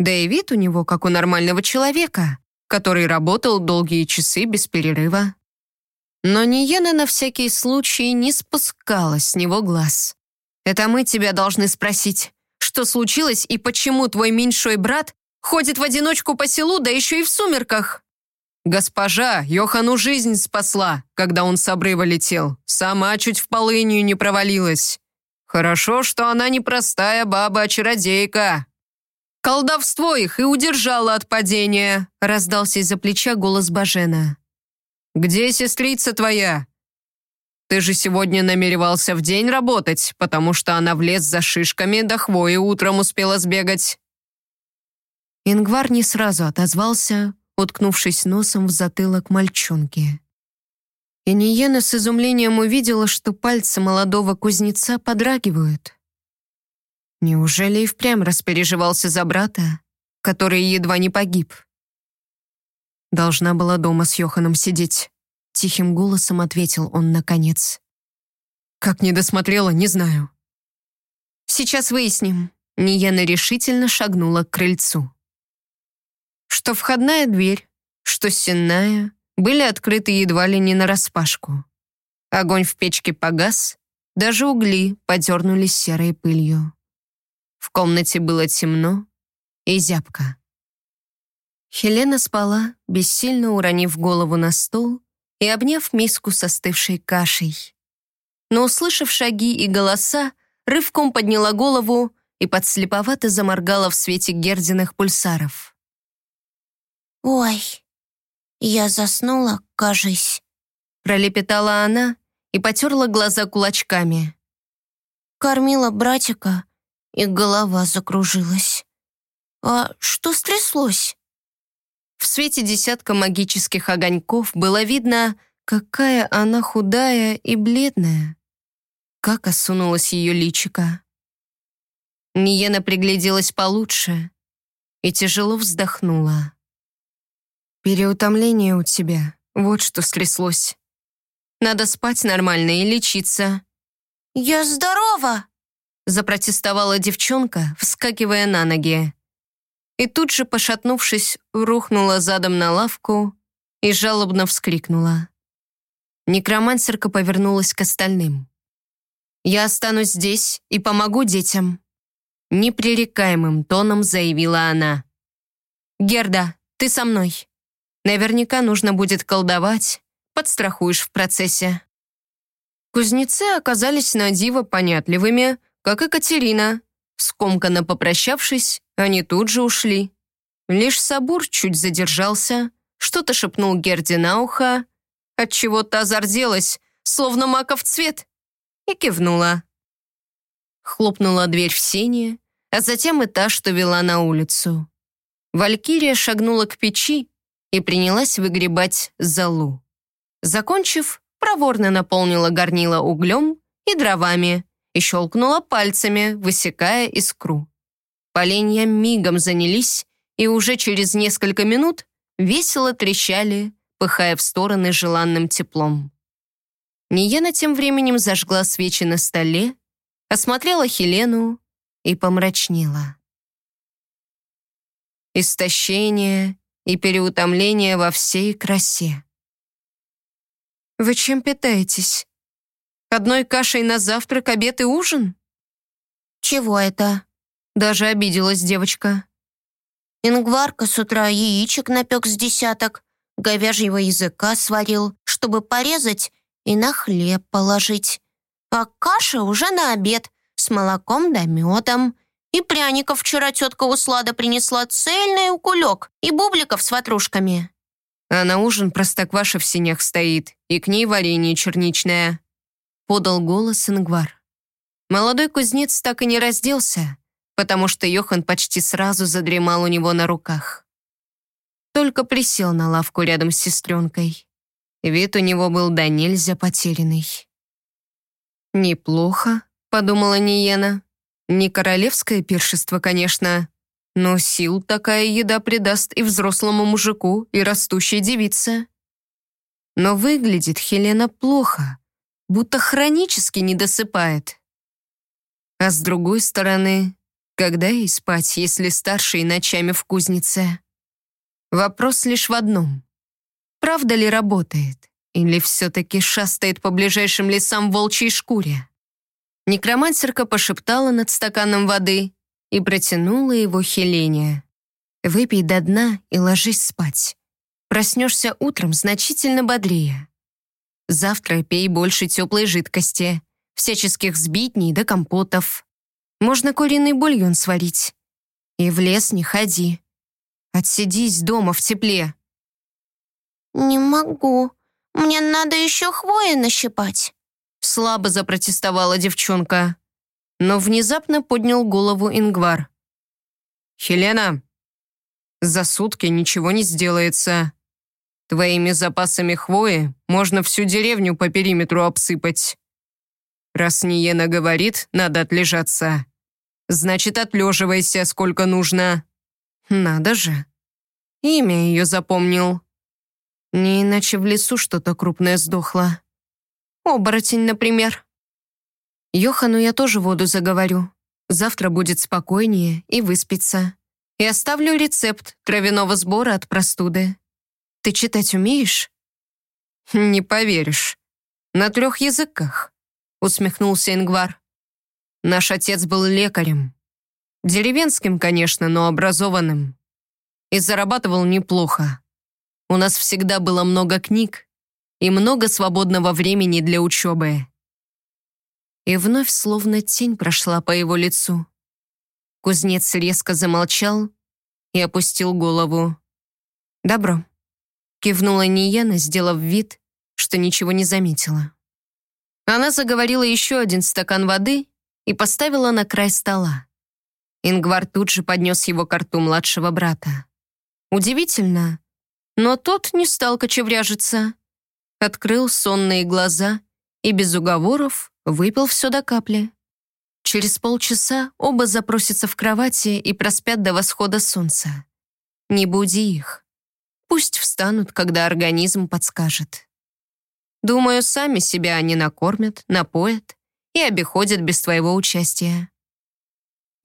Да и вид у него, как у нормального человека, который работал долгие часы без перерыва. Но Ниена на всякий случай не спускала с него глаз. «Это мы тебя должны спросить. Что случилось и почему твой меньшой брат ходит в одиночку по селу, да еще и в сумерках?» «Госпожа, Йохану жизнь спасла, когда он с обрыва летел. Сама чуть в полынью не провалилась. Хорошо, что она не простая баба, а чародейка». «Колдовство их и удержало от падения», раздался из-за плеча голос Бажена. «Где сестрица твоя? Ты же сегодня намеревался в день работать, потому что она в лес за шишками до хвои утром успела сбегать». Ингвар не сразу отозвался, уткнувшись носом в затылок мальчонки. И Ниена с изумлением увидела, что пальцы молодого кузнеца подрагивают. Неужели и впрямь распереживался за брата, который едва не погиб? Должна была дома с Йоханом сидеть. Тихим голосом ответил он наконец. Как не досмотрела, не знаю. Сейчас выясним. Нияна решительно шагнула к крыльцу. Что входная дверь, что сенная, были открыты едва ли не нараспашку. Огонь в печке погас, даже угли подернулись серой пылью. В комнате было темно и зябко. Хелена спала, бессильно уронив голову на стол и обняв миску с остывшей кашей. Но, услышав шаги и голоса, рывком подняла голову и подслеповато заморгала в свете Гердиных пульсаров. «Ой, я заснула, кажись», — пролепетала она и потерла глаза кулачками. «Кормила братика, и голова закружилась. А что стряслось?» В свете десятка магических огоньков было видно, какая она худая и бледная. Как осунулась ее личико. Ниена пригляделась получше и тяжело вздохнула. «Переутомление у тебя, вот что стряслось. Надо спать нормально и лечиться». «Я здорова!» запротестовала девчонка, вскакивая на ноги. И тут же, пошатнувшись, рухнула задом на лавку и жалобно вскрикнула. Некромансерка повернулась к остальным. «Я останусь здесь и помогу детям», непререкаемым тоном заявила она. «Герда, ты со мной. Наверняка нужно будет колдовать, подстрахуешь в процессе». Кузнецы оказались на диво понятливыми, как и Катерина. Скомканно попрощавшись, они тут же ушли. Лишь Сабур чуть задержался, что-то шепнул Герди на ухо, отчего та зарделась, словно маков цвет, и кивнула. Хлопнула дверь в сене, а затем и та, что вела на улицу. Валькирия шагнула к печи и принялась выгребать залу. Закончив, проворно наполнила горнило углем и дровами, и щелкнула пальцами, высекая искру. Поленья мигом занялись, и уже через несколько минут весело трещали, пыхая в стороны желанным теплом. Ниена тем временем зажгла свечи на столе, осмотрела Хелену и помрачнела. Истощение и переутомление во всей красе. «Вы чем питаетесь?» Одной кашей на завтрак, обед и ужин? Чего это? Даже обиделась девочка. Ингварка с утра яичек напек с десяток, говяжьего языка сварил, чтобы порезать и на хлеб положить. А каша уже на обед, с молоком да медом. И пряников вчера тетка Услада принесла цельный укулек и бубликов с ватрушками. А на ужин простокваша в синях стоит, и к ней варенье черничное подал голос Ингвар. Молодой кузнец так и не разделся, потому что Йохан почти сразу задремал у него на руках. Только присел на лавку рядом с сестренкой. Вид у него был да нельзя потерянный. «Неплохо», — подумала Ниена. «Не королевское пиршество, конечно, но сил такая еда придаст и взрослому мужику, и растущей девице». Но выглядит Хелена плохо, будто хронически не досыпает. А с другой стороны, когда ей спать, если старший ночами в кузнице? Вопрос лишь в одном. Правда ли работает? Или все-таки шастает по ближайшим лесам волчьей шкуре? Некромансерка пошептала над стаканом воды и протянула его Хелене. «Выпей до дна и ложись спать. Проснешься утром значительно бодрее. Завтра пей больше теплой жидкости, всяческих сбитней да компотов. Можно куриный бульон сварить. И в лес не ходи. Отсидись дома в тепле. «Не могу. Мне надо еще хвои нащипать», слабо запротестовала девчонка. Но внезапно поднял голову Ингвар. «Хелена, за сутки ничего не сделается. Твоими запасами хвои можно всю деревню по периметру обсыпать. Раз Ниена говорит, надо отлежаться. Значит, отлеживайся сколько нужно». Надо же. Имя ее запомнил. Не иначе в лесу что-то крупное сдохло. Оборотень, например. Йохану я тоже воду заговорю. Завтра будет спокойнее и выспится. И оставлю рецепт травяного сбора от простуды. Ты читать умеешь? Не поверишь. На трех языках, усмехнулся Ингвар. Наш отец был лекарем. Деревенским, конечно, но образованным. И зарабатывал неплохо. У нас всегда было много книг и много свободного времени для учебы. И вновь словно тень прошла по его лицу. Кузнец резко замолчал и опустил голову. «Добро», — кивнула Ниена, сделав вид, что ничего не заметила. Она заговорила еще один стакан воды и поставила на край стола. Ингвар тут же поднес его к рту младшего брата. Удивительно, но тот не стал кочевряжиться. Открыл сонные глаза и без уговоров выпил все до капли. Через полчаса оба запросятся в кровати и проспят до восхода солнца. Не буди их. Пусть встанут, когда организм подскажет. Думаю, сами себя они накормят, напоят и обиходят без твоего участия.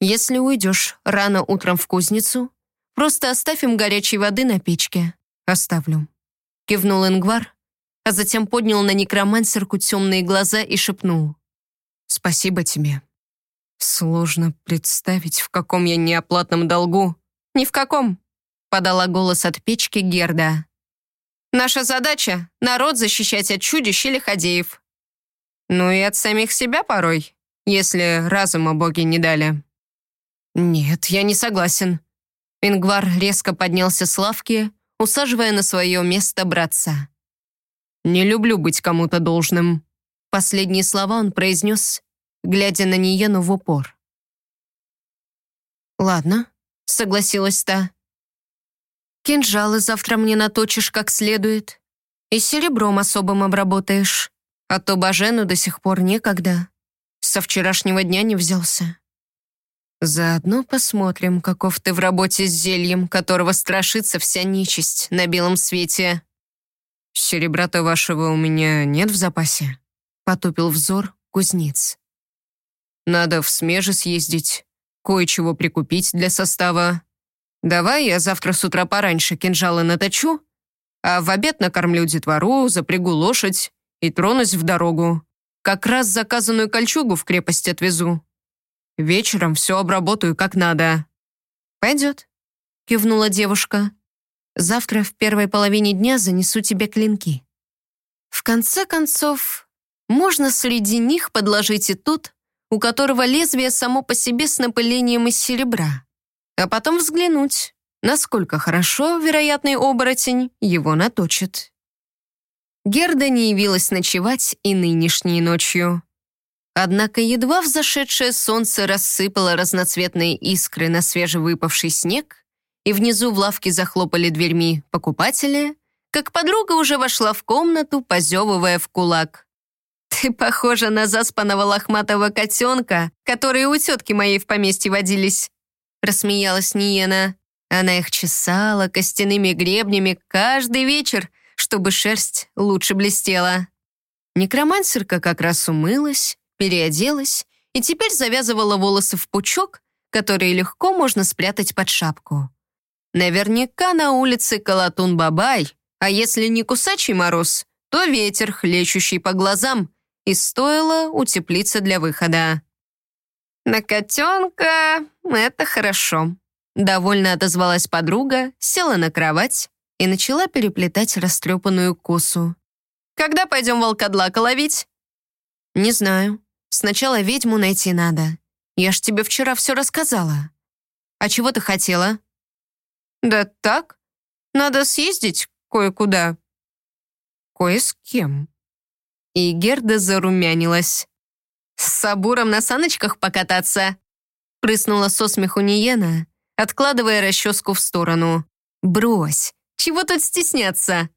Если уйдешь рано утром в кузницу, просто оставь им горячей воды на печке. Оставлю. Кивнул Ингвар, а затем поднял на некромансерку темные глаза и шепнул. «Спасибо тебе. Сложно представить, в каком я неоплатном долгу». «Ни в каком», — подала голос от печки Герда. «Наша задача — народ защищать от чудищ или ходеев. Ну и от самих себя порой, если разума боги не дали». «Нет, я не согласен». Ингвар резко поднялся с лавки, усаживая на свое место братца. «Не люблю быть кому-то должным». Последние слова он произнес, глядя на Ниену в упор. «Ладно», — согласилась та. «Кинжалы завтра мне наточишь как следует и серебром особым обработаешь, а то Бажену до сих пор некогда. Со вчерашнего дня не взялся». Заодно посмотрим, каков ты в работе с зельем, которого страшится вся нечисть на белом свете. Серебра-то вашего у меня нет в запасе, потупил взор кузнец. Надо в смеже съездить, кое-чего прикупить для состава. Давай я завтра с утра пораньше кинжалы наточу, а в обед накормлю детвору, запрягу лошадь и тронусь в дорогу. Как раз заказанную кольчугу в крепость отвезу. Вечером все обработаю как надо». «Пойдет», — кивнула девушка. «Завтра в первой половине дня занесу тебе клинки». В конце концов, можно среди них подложить и тот, у которого лезвие само по себе с напылением из серебра, а потом взглянуть, насколько хорошо вероятный оборотень его наточит. Герда не явилась ночевать и нынешней ночью. Однако едва взошедшее солнце рассыпало разноцветные искры на свежевыпавший снег, и внизу в лавке захлопали дверьми покупатели, как подруга уже вошла в комнату, позевывая в кулак. «Ты похожа на заспанного лохматого котенка, которые у тетки моей в поместье водились», рассмеялась Ниена. Она их чесала костяными гребнями каждый вечер, чтобы шерсть лучше блестела. Некромансерка как раз умылась, переоделась и теперь завязывала волосы в пучок, который легко можно спрятать под шапку. Наверняка на улице Калатун-Бабай, а если не кусачий мороз, то ветер, хлещущий по глазам, и стоило утеплиться для выхода. «На котенка это хорошо», — довольно отозвалась подруга, села на кровать и начала переплетать растрепанную косу. «Когда пойдем волкодлака ловить?» «Не знаю. Сначала ведьму найти надо. Я ж тебе вчера все рассказала. А чего ты хотела?» «Да так. Надо съездить кое-куда». «Кое с кем?» И Герда зарумянилась. «С Сабуром на саночках покататься?» Прыснула со смеху Ниена, откладывая расческу в сторону. «Брось, чего тут стесняться?»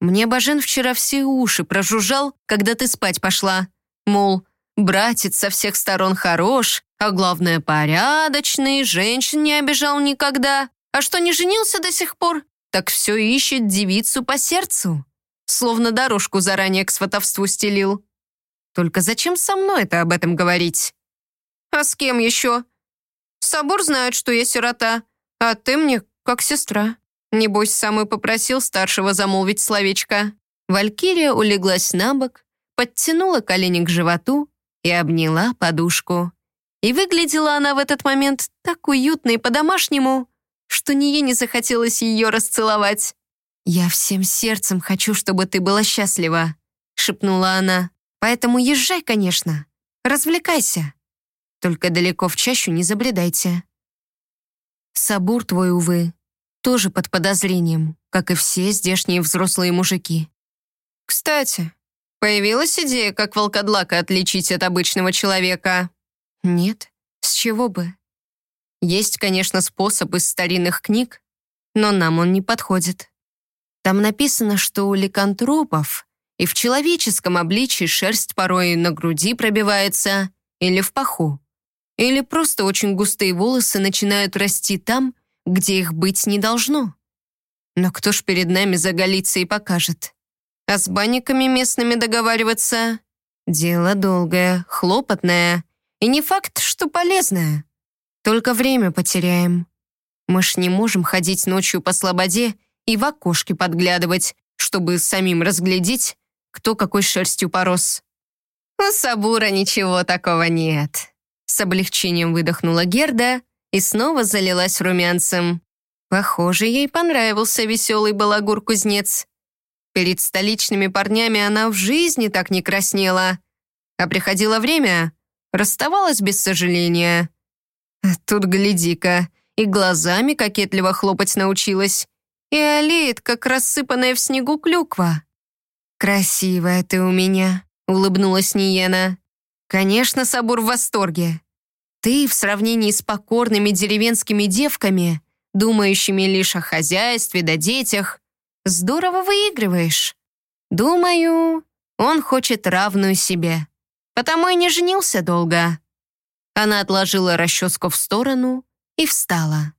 Мне Бажен вчера все уши прожужжал, когда ты спать пошла. Мол, братец со всех сторон хорош, а главное порядочный, женщин не обижал никогда. А что не женился до сих пор, так все ищет девицу по сердцу. Словно дорожку заранее к сватовству стелил. Только зачем со мной это об этом говорить? А с кем еще? Собор знает, что я сирота, а ты мне как сестра. Небось, сам и попросил старшего замолвить словечко. Валькирия улеглась на бок, подтянула колени к животу и обняла подушку. И выглядела она в этот момент так уютно и по-домашнему, что ни ей не захотелось ее расцеловать. «Я всем сердцем хочу, чтобы ты была счастлива», — шепнула она. «Поэтому езжай, конечно. Развлекайся. Только далеко в чащу не забредайте». Сабур твой, увы, тоже под подозрением, как и все здешние взрослые мужики. Кстати, появилась идея, как волкодлака отличить от обычного человека? Нет, с чего бы? Есть, конечно, способ из старинных книг, но нам он не подходит. Там написано, что у ликантропов и в человеческом обличии шерсть порой на груди пробивается или в паху, или просто очень густые волосы начинают расти там, где их быть не должно. Но кто ж перед нами заголится и покажет? А с банниками местными договариваться? Дело долгое, хлопотное, и не факт, что полезное. Только время потеряем. Мы ж не можем ходить ночью по слободе и в окошке подглядывать, чтобы самим разглядеть, кто какой шерстью порос. У Сабура ничего такого нет. С облегчением выдохнула Герда и снова залилась румянцем. Похоже, ей понравился веселый балагур-кузнец. Перед столичными парнями она в жизни так не краснела. А приходило время, расставалась без сожаления. Тут гляди-ка, и глазами кокетливо хлопать научилась, и олеет, как рассыпанная в снегу клюква. «Красивая ты у меня», — улыбнулась Ниена. «Конечно, Сабур в восторге. Ты в сравнении с покорными деревенскими девками, думающими лишь о хозяйстве да детях, здорово выигрываешь. Думаю, он хочет равную себе, потому и не женился долго». Она отложила расческу в сторону и встала.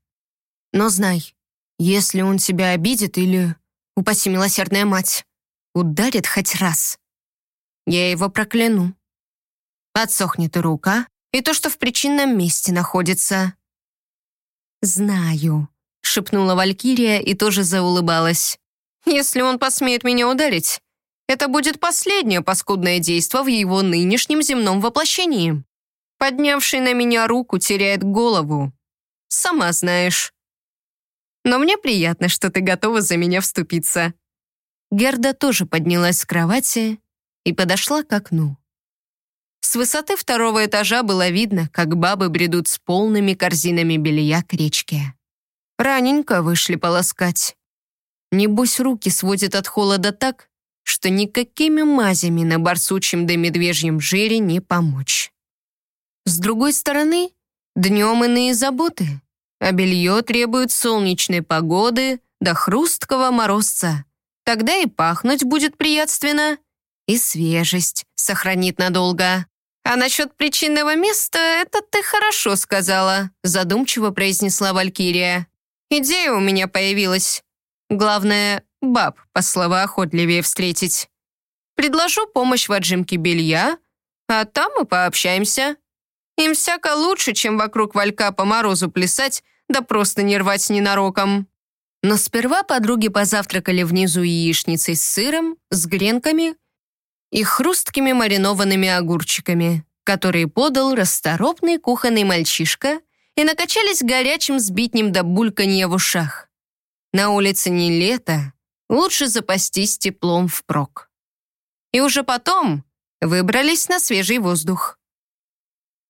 «Но знай, если он тебя обидит или, упаси милосердная мать, ударит хоть раз, я его прокляну. Отсохнет и рука, и то, что в причинном месте находится». «Знаю», — шепнула Валькирия и тоже заулыбалась. «Если он посмеет меня ударить, это будет последнее паскудное действо в его нынешнем земном воплощении. Поднявший на меня руку теряет голову. Сама знаешь. Но мне приятно, что ты готова за меня вступиться». Герда тоже поднялась с кровати и подошла к окну. С высоты второго этажа было видно, как бабы бредут с полными корзинами белья к речке. Раненько вышли полоскать. Небось, руки сводят от холода так, что никакими мазями на барсучьем да медвежьем жире не помочь. С другой стороны, днем иные заботы, а белье требует солнечной погоды до хрусткого морозца. Тогда и пахнуть будет приятственно, и свежесть сохранит надолго. «А насчет причинного места это ты хорошо сказала», задумчиво произнесла Валькирия. «Идея у меня появилась. Главное, баб пословоохотливее встретить. Предложу помощь в отжимке белья, а там мы пообщаемся. Им всяко лучше, чем вокруг Валька по морозу плясать, да просто не рвать ненароком». Но сперва подруги позавтракали внизу яичницей с сыром, с гренками и хрусткими маринованными огурчиками, которые подал расторопный кухонный мальчишка, и накачались горячим сбитнем до бульканья в ушах. На улице не лето, лучше запастись теплом впрок. И уже потом выбрались на свежий воздух.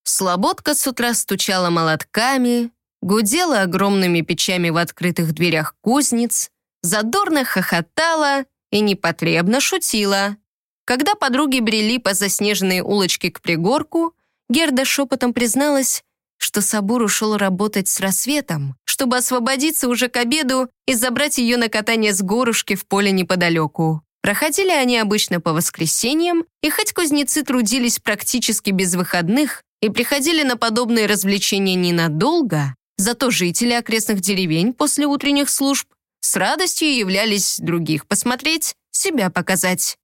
Слободка с утра стучала молотками, гудела огромными печами в открытых дверях кузнец, задорно хохотала и непотребно шутила. Когда подруги брели по заснеженной улочке к пригорку, Герда шепотом призналась, что Сабур ушел работать с рассветом, чтобы освободиться уже к обеду и забрать ее на катание с горушки в поле неподалеку. Проходили они обычно по воскресеньям, и хоть кузнецы трудились практически без выходных и приходили на подобные развлечения ненадолго, зато жители окрестных деревень после утренних служб с радостью являлись других посмотреть, себя показать.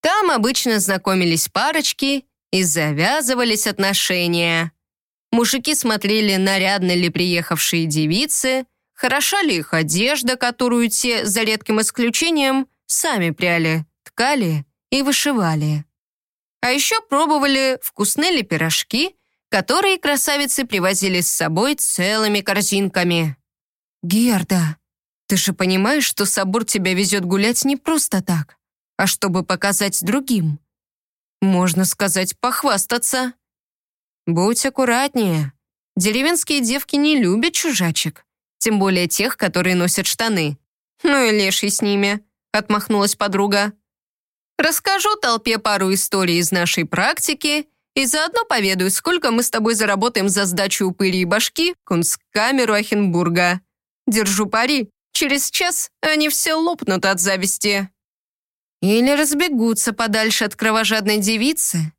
Там обычно знакомились парочки и завязывались отношения. Мужики смотрели, нарядны ли приехавшие девицы, хороша ли их одежда, которую те, за редким исключением, сами пряли, ткали и вышивали. А еще пробовали, вкусны ли пирожки, которые красавицы привозили с собой целыми корзинками. «Герда, ты же понимаешь, что собор тебя везет гулять не просто так, а чтобы показать другим. Можно сказать, похвастаться. Будь аккуратнее. Деревенские девки не любят чужачек, тем более тех, которые носят штаны. Ну и леший с ними отмахнулась подруга. «Расскажу толпе пару историй из нашей практики и заодно поведаю, сколько мы с тобой заработаем за сдачу упыри и башки кунсткамеру Ахенбурга. Держу пари, через час они все лопнут от зависти». Или разбегутся подальше от кровожадной девицы,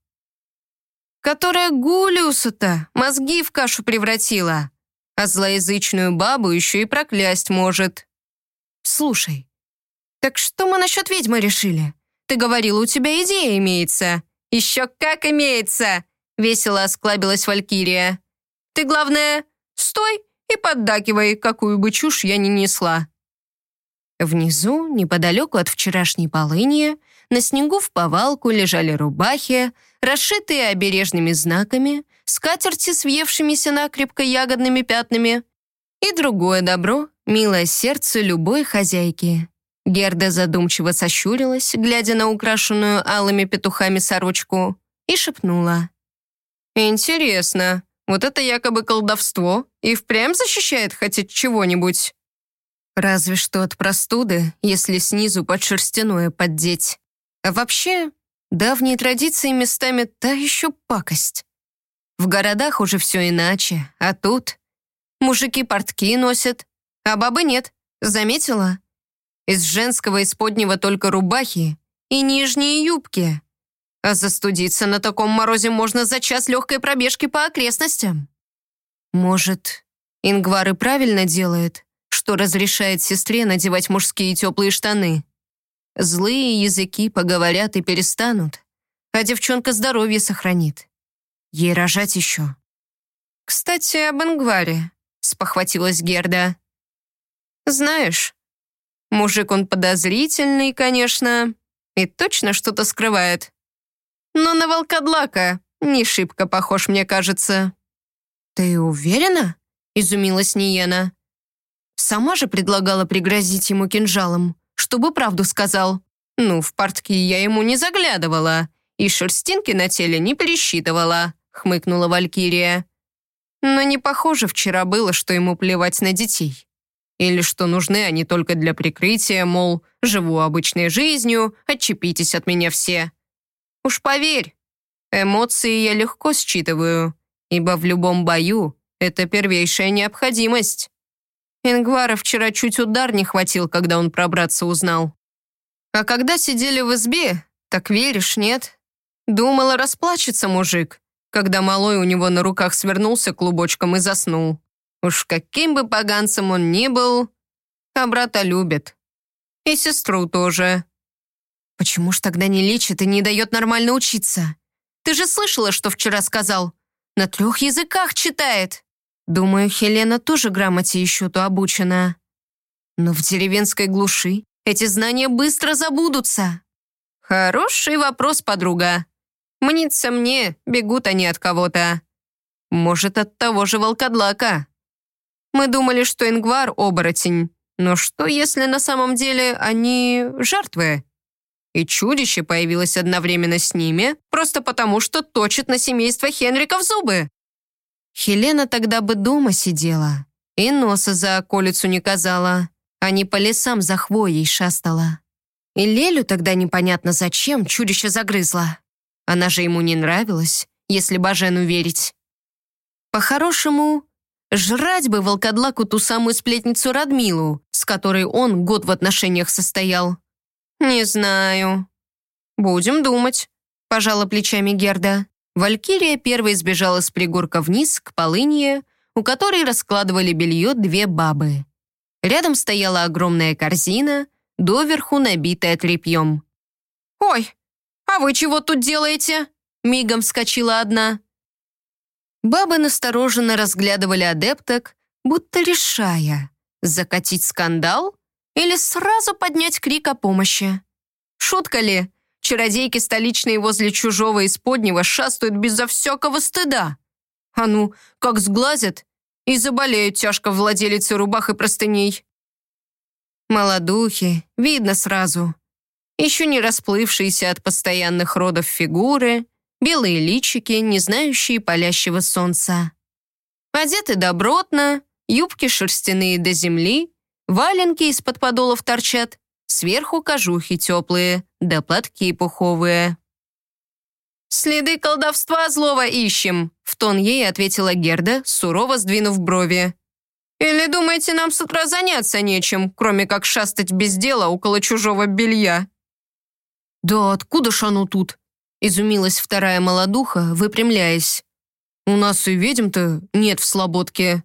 которая Гулиусу-то мозги в кашу превратила, а злоязычную бабу еще и проклясть может. Слушай, «Так что мы насчет ведьмы решили? Ты говорила, у тебя идея имеется». «Еще как имеется!» — весело осклабилась Валькирия. «Ты, главное, стой и поддакивай, какую бы чушь я ни несла». Внизу, неподалеку от вчерашней полыни, на снегу в повалку лежали рубахи, расшитые обережными знаками, скатерти с въевшимися накрепко ягодными пятнами и другое добро, милое сердцу любой хозяйки. Герда задумчиво сощурилась, глядя на украшенную алыми петухами сорочку, и шепнула. «Интересно, вот это якобы колдовство и впрямь защищает хоть от чего-нибудь?» «Разве что от простуды, если снизу под шерстяное поддеть. А вообще, давние традиции местами та еще пакость. В городах уже все иначе, а тут мужики портки носят, а бабы нет. Заметила?» Из женского исподнего только рубахи и нижние юбки. А застудиться на таком морозе можно за час легкой пробежки по окрестностям. Может, Ингвар и правильно делает, что разрешает сестре надевать мужские теплые штаны. Злые языки поговорят и перестанут, а девчонка здоровье сохранит. Ей рожать еще. «Кстати, об Ингваре», — спохватилась Герда. «Знаешь, Мужик он подозрительный, конечно, и точно что-то скрывает. Но на волкодлака не шибко похож, мне кажется». «Ты уверена?» — изумилась Ниена. «Сама же предлагала пригрозить ему кинжалом, чтобы правду сказал. Ну, в портки я ему не заглядывала и шерстинки на теле не пересчитывала», — хмыкнула Валькирия. «Но не похоже вчера было, что ему плевать на детей». Или что нужны они только для прикрытия, мол, живу обычной жизнью, отчепитесь от меня все. Уж поверь, эмоции я легко считываю, ибо в любом бою это первейшая необходимость. Ингвара вчера чуть удар не хватил, когда он пробраться узнал. А когда сидели в избе, так веришь, нет? Думала, расплачется мужик, когда малой у него на руках свернулся клубочком и заснул. Уж каким бы поганцем он ни был, а брата любит. И сестру тоже. Почему ж тогда не лечит и не дает нормально учиться? Ты же слышала, что вчера сказал? На трех языках читает. Думаю, Хелена тоже грамоте и счету обучена. Но в деревенской глуши эти знания быстро забудутся. Хороший вопрос, подруга. Мнится мне, бегут они от кого-то. Может, от того же волкодлака. Мы думали, что Ингвар — оборотень. Но что, если на самом деле они жертвы? И чудище появилось одновременно с ними, просто потому, что точит на семейство Хенриков зубы. Хелена тогда бы дома сидела и носа за околицу не казала, а не по лесам за хвоей шастала. И Лелю тогда непонятно зачем чудище загрызла. Она же ему не нравилась, если Бажену верить. По-хорошему, Жрать бы волкодлаку ту самую сплетницу Радмилу, с которой он год в отношениях состоял. «Не знаю. Будем думать», — пожала плечами Герда. Валькирия первой сбежала с пригорка вниз к полынье, у которой раскладывали белье две бабы. Рядом стояла огромная корзина, доверху набитая тряпьем. «Ой, а вы чего тут делаете?» Мигом вскочила одна. Бабы настороженно разглядывали адепток, будто решая, закатить скандал или сразу поднять крик о помощи. Шутка ли? Чародейки столичные возле чужого исподнего шастают безо всякого стыда. А ну, как сглазят, и заболеют тяжко владелицы рубах и простыней. Молодухи, видно сразу. Еще не расплывшиеся от постоянных родов фигуры, белые личики, не знающие палящего солнца. Одеты добротно, юбки шерстяные до земли, валенки из-под подолов торчат, сверху кожухи теплые, да платки пуховые. «Следы колдовства злого ищем», — в тон ей ответила Герда, сурово сдвинув брови. «Или думаете, нам с утра заняться нечем, кроме как шастать без дела около чужого белья?» «Да откуда ж оно тут?» — изумилась вторая молодуха, выпрямляясь. «У нас и ведьм-то нет в слободке».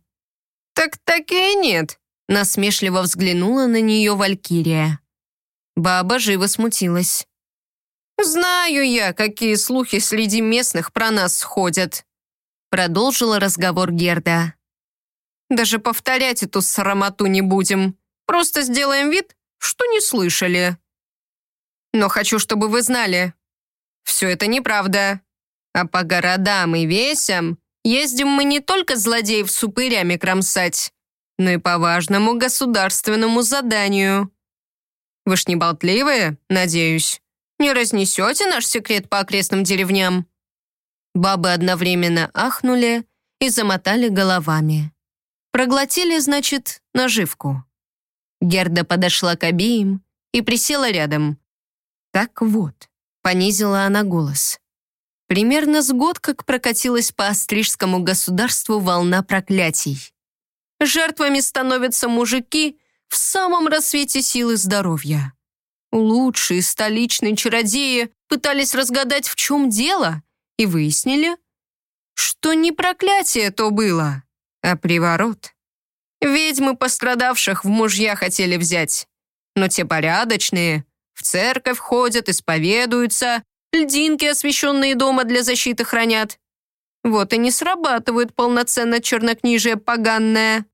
«Так так и нет», — насмешливо взглянула на нее Валькирия. Баба живо смутилась. «Знаю я, какие слухи среди местных про нас ходят», продолжила разговор Герда. «Даже повторять эту срамоту не будем. Просто сделаем вид, что не слышали. Но хочу, чтобы вы знали, все это неправда. А по городам и весям ездим мы не только злодеев с упырями кромсать, но и по важному государственному заданию. Вы ж не болтливые, надеюсь?» Не разнесете наш секрет по окрестным деревням?» Бабы одновременно ахнули и замотали головами. Проглотили, значит, наживку. Герда подошла к обеим и присела рядом. «Так вот», — понизила она голос. Примерно с год, как прокатилась по Астрижскому государству волна проклятий. Жертвами становятся мужики в самом рассвете силы здоровья. Лучшие столичные чародеи пытались разгадать, в чем дело, и выяснили, что не проклятие то было, а приворот. Ведьмы пострадавших в мужья хотели взять, но те порядочные, в церковь ходят, исповедуются, льдинки, освященные дома для защиты, хранят. Вот и не срабатывают полноценно чернокнижие поганное.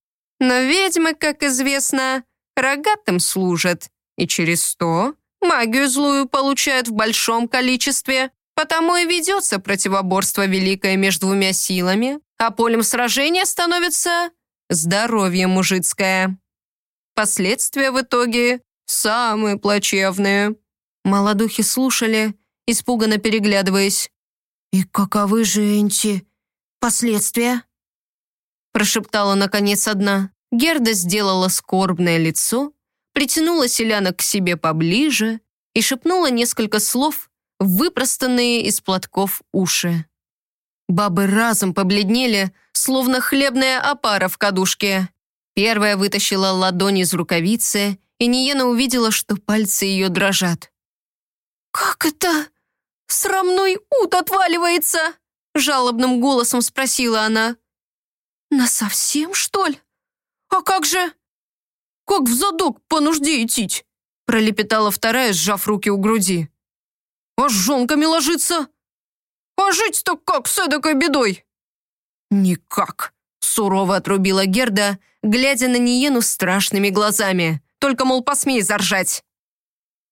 Но ведьмы, как известно, рогатым служат, и через сто магию злую получают в большом количестве, потому и ведется противоборство великое между двумя силами, а полем сражения становится здоровье мужицкое. Последствия в итоге самые плачевные. Молодухи слушали, испуганно переглядываясь. «И каковы же эти последствия?» прошептала наконец одна. Герда сделала скорбное лицо притянула селянок к себе поближе и шепнула несколько слов, выпростанные из платков уши. Бабы разом побледнели, словно хлебная опара в кадушке. Первая вытащила ладонь из рукавицы, и Ниена увидела, что пальцы ее дрожат. «Как это? Срамной ут отваливается!» Жалобным голосом спросила она. «Насовсем, что ли? А как же...» как в задок по нужде идти!» пролепетала вторая, сжав руки у груди. «А с жонками ложиться? А жить-то как с эдакой бедой?» «Никак», — сурово отрубила Герда, глядя на Ниену страшными глазами. «Только, мол, посмей заржать».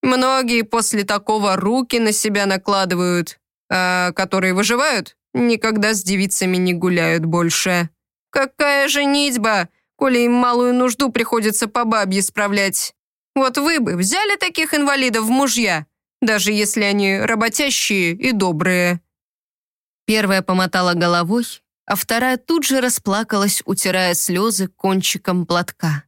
Многие после такого руки на себя накладывают, а которые выживают, никогда с девицами не гуляют больше. «Какая же нитьба!» коли им малую нужду приходится по бабье справлять. Вот вы бы взяли таких инвалидов в мужья, даже если они работящие и добрые». Первая помотала головой, а вторая тут же расплакалась, утирая слезы кончиком платка.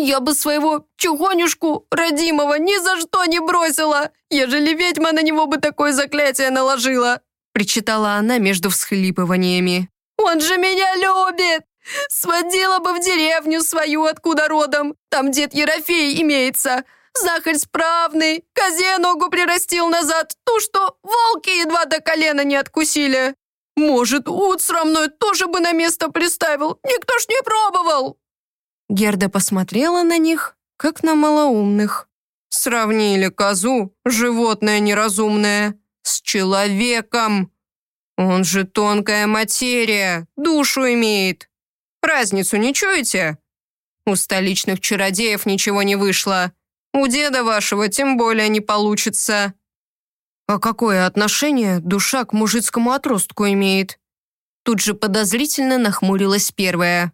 «Я бы своего чугонюшку родимого ни за что не бросила, ежели ведьма на него бы такое заклятие наложила!» причитала она между всхлипываниями. «Он же меня любит! Сводила бы в деревню свою, откуда родом. Там дед Ерофей имеется. знахарь справный, козе ногу прирастил назад, ту, что волки едва до колена не откусили. Может, ут срамной тоже бы на место приставил, никто ж не пробовал!» Герда посмотрела на них, как на малоумных. Сравнили козу, животное неразумное, с человеком. Он же тонкая материя, душу имеет. Разницу не чуете? У столичных чародеев ничего не вышло. У деда вашего тем более не получится. А какое отношение душа к мужицкому отростку имеет? Тут же подозрительно нахмурилась первая.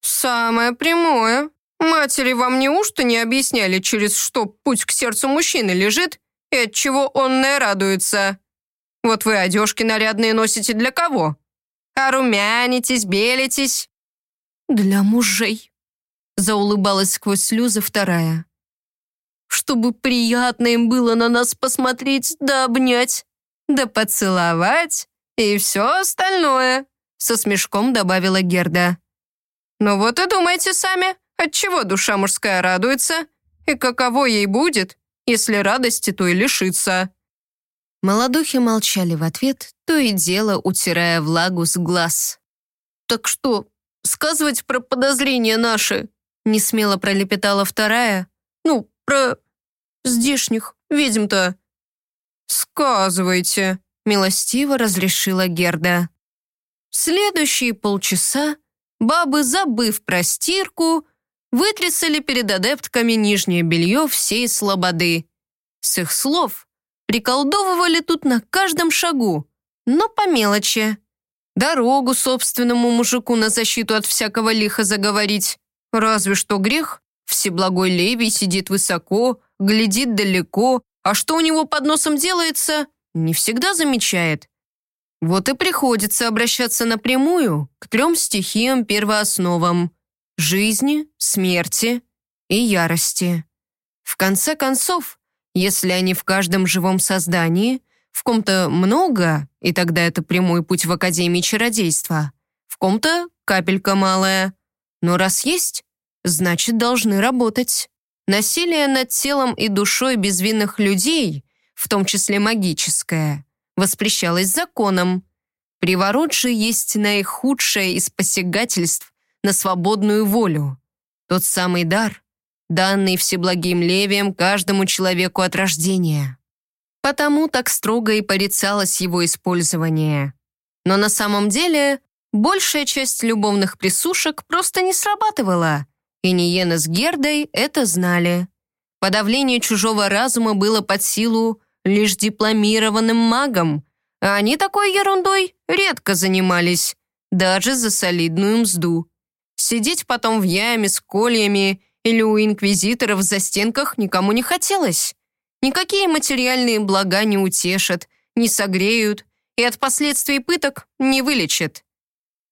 Самое прямое. Матери вам неужто не объясняли, через что путь к сердцу мужчины лежит и от чего он не радуется? Вот вы одежки нарядные носите для кого? А румянитесь, белитесь? Для мужей. Заулыбалась сквозь слезы вторая. Чтобы приятно им было на нас посмотреть, да обнять, да поцеловать и все остальное, со смешком добавила Герда. Ну вот и думайте сами, от чего душа мужская радуется и каково ей будет, если радости то и лишится. Молодухи молчали в ответ, то и дело утирая влагу с глаз. «Так что, сказывать про подозрения наши?» Несмело пролепетала вторая. «Ну, про здешних ведьм-то». «Сказывайте», — милостиво разрешила Герда. следующие полчаса бабы, забыв про стирку, вытрясали перед адептками нижнее белье всей слободы. С их слов приколдовывали тут на каждом шагу, но по мелочи. Дорогу собственному мужику на защиту от всякого лиха заговорить. Разве что грех. Всеблагой Левий сидит высоко, глядит далеко, а что у него под носом делается, не всегда замечает. Вот и приходится обращаться напрямую к трем стихиям первоосновам – жизни, смерти и ярости. В конце концов, если они в каждом живом создании, в ком-то много, и тогда это прямой путь в Академии чародейства, в ком-то капелька малая. Но раз есть, значит, должны работать. Насилие над телом и душой безвинных людей, в том числе магическое, воспрещалось законом. Приворот же есть наихудшее из посягательств на свободную волю. Тот самый дар, данный Всеблагим Левием каждому человеку от рождения. Потому так строго и порицалось его использование. Но на самом деле большая часть любовных присушек просто не срабатывала, и Ниена с Гердой это знали. Подавление чужого разума было под силу лишь дипломированным магам, а они такой ерундой редко занимались, даже за солидную мзду. Сидеть потом в яме с кольями или у инквизиторов в застенках никому не хотелось. Никакие материальные блага не утешат, не согреют и от последствий пыток не вылечат.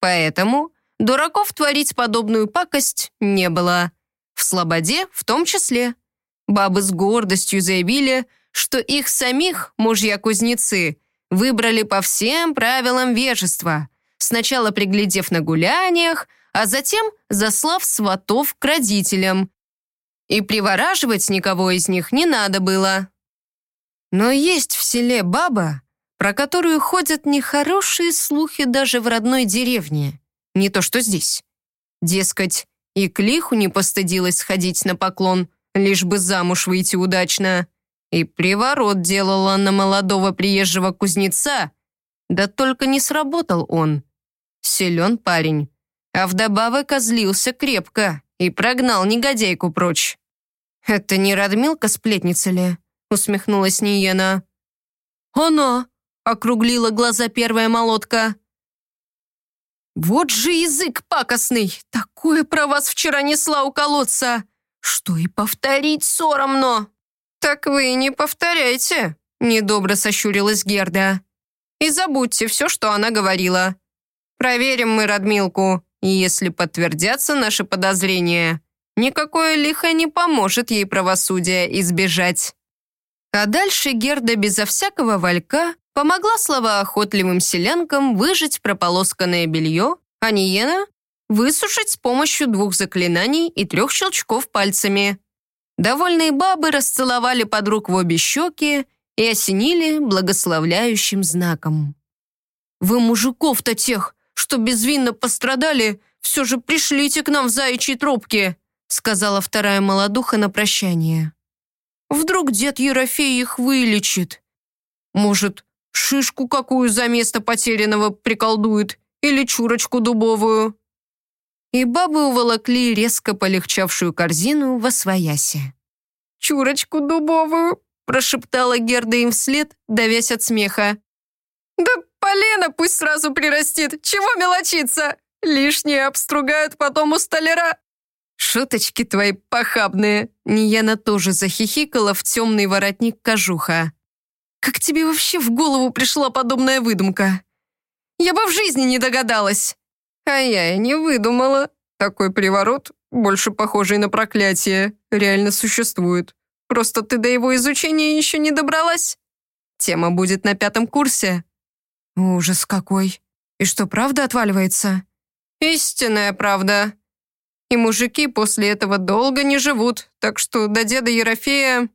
Поэтому дураков творить подобную пакость не было. В Слободе в том числе. Бабы с гордостью заявили, что их самих мужья-кузнецы выбрали по всем правилам вежества, сначала приглядев на гуляниях, а затем заслав сватов к родителям. И привораживать никого из них не надо было. Но есть в селе баба, про которую ходят нехорошие слухи даже в родной деревне, не то что здесь. Дескать, и к лиху не постыдилась сходить на поклон, лишь бы замуж выйти удачно. И приворот делала на молодого приезжего кузнеца, да только не сработал он. Силен парень, а вдобавок озлился крепко и прогнал негодяйку прочь. «Это не Радмилка-сплетница ли?» усмехнулась Ниена. «Она!» — округлила глаза первая молотка. «Вот же язык пакостный! Такое про вас вчера несла у колодца! Что и повторить соромно!» «Так вы не повторяйте!» — недобро сощурилась Герда. «И забудьте все, что она говорила. Проверим мы Радмилку, и если подтвердятся наши подозрения, никакое лихо не поможет ей правосудия избежать». А дальше Герда безо всякого валька помогла словоохотливым селянкам выжать прополосканное белье, а Ниена высушить с помощью двух заклинаний и трех щелчков пальцами. Довольные бабы расцеловали подруг в обе щеки и осенили благословляющим знаком. «Вы мужиков-то тех, что безвинно пострадали, все же пришлите к нам в заячьи тропки», сказала вторая молодуха на прощание. «Вдруг дед Ерофей их вылечит? Может, шишку какую за место потерянного приколдует или чурочку дубовую?» И бабы уволокли резко полегчавшую корзину во свояси. «Чурочку дубовую!» прошептала Герда им вслед, давясь от смеха. «Да полено пусть сразу прирастет! Чего мелочиться? Лишнее обстругают потом у столяра!» «Шуточки твои похабные!» Нияна тоже захихикала в темный воротник кожуха. «Как тебе вообще в голову пришла подобная выдумка? Я бы в жизни не догадалась!» «А я и не выдумала. Такой приворот, больше похожий на проклятие, реально существует. Просто ты до его изучения еще не добралась. Тема будет на пятом курсе». «Ужас какой! И что, правда отваливается?» «Истинная правда. И мужики после этого долго не живут, так что до деда Ерофея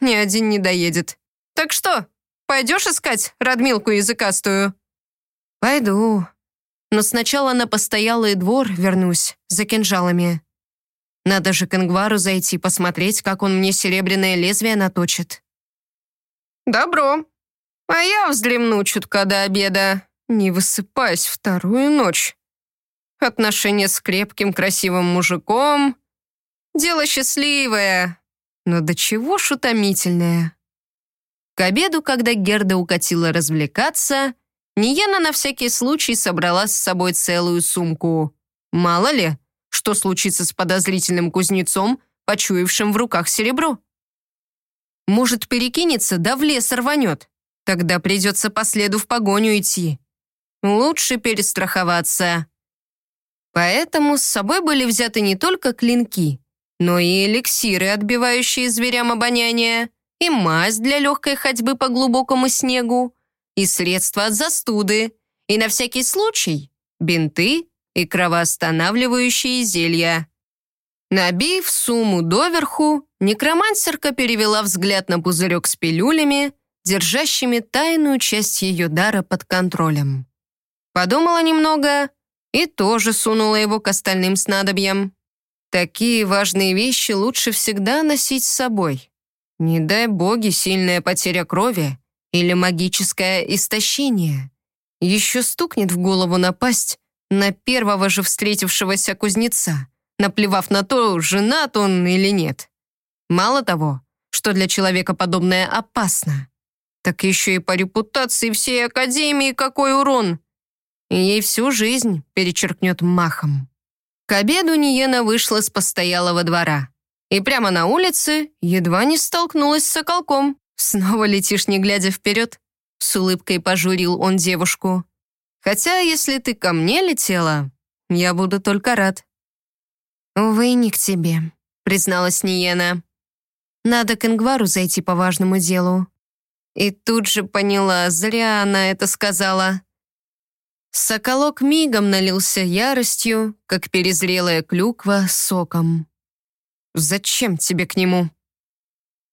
ни один не доедет. Так что, пойдешь искать Радмилку языкастую?» «Пойду. Но сначала на постоялый двор вернусь за кинжалами. Надо же к Ингвару зайти, посмотреть, как он мне серебряное лезвие наточит». «Добро. А я вздремну чутка до обеда. Не высыпаясь вторую ночь. Отношения с крепким, красивым мужиком — дело счастливое, но до чего ж утомительное». К обеду, когда Герда укатила развлекаться, Ниена на всякий случай собрала с собой целую сумку. Мало ли, что случится с подозрительным кузнецом, почуявшим в руках серебро? Может, перекинется, да в лес рванет. Тогда придется по следу в погоню идти. Лучше перестраховаться. Поэтому с собой были взяты не только клинки, но и эликсиры, отбивающие зверям обоняние, и мазь для легкой ходьбы по глубокому снегу, и средства от застуды, и на всякий случай бинты и кровоостанавливающие зелья. Набив сумму доверху, некромансерка перевела взгляд на пузырек с пилюлями, держащими тайную часть ее дара под контролем. Подумала немного и тоже сунула его к остальным снадобьям. Такие важные вещи лучше всегда носить с собой. Не дай боги сильная потеря крови или магическое истощение. Еще стукнет в голову напасть, на первого же встретившегося кузнеца, наплевав на то, женат он или нет. Мало того, что для человека подобное опасно, так еще и по репутации всей Академии какой урон. Ей всю жизнь перечеркнет махом. К обеду Ниена вышла с постоялого двора. И прямо на улице едва не столкнулась с соколком. «Снова летишь, не глядя вперед?» С улыбкой пожурил он девушку. Хотя, если ты ко мне летела, я буду только рад». «Увы, не к тебе», — призналась Ниена. «Надо к Ингвару зайти по важному делу». И тут же поняла, зря она это сказала. Соколок мигом налился яростью, как перезрелая клюква соком. «Зачем тебе к нему?»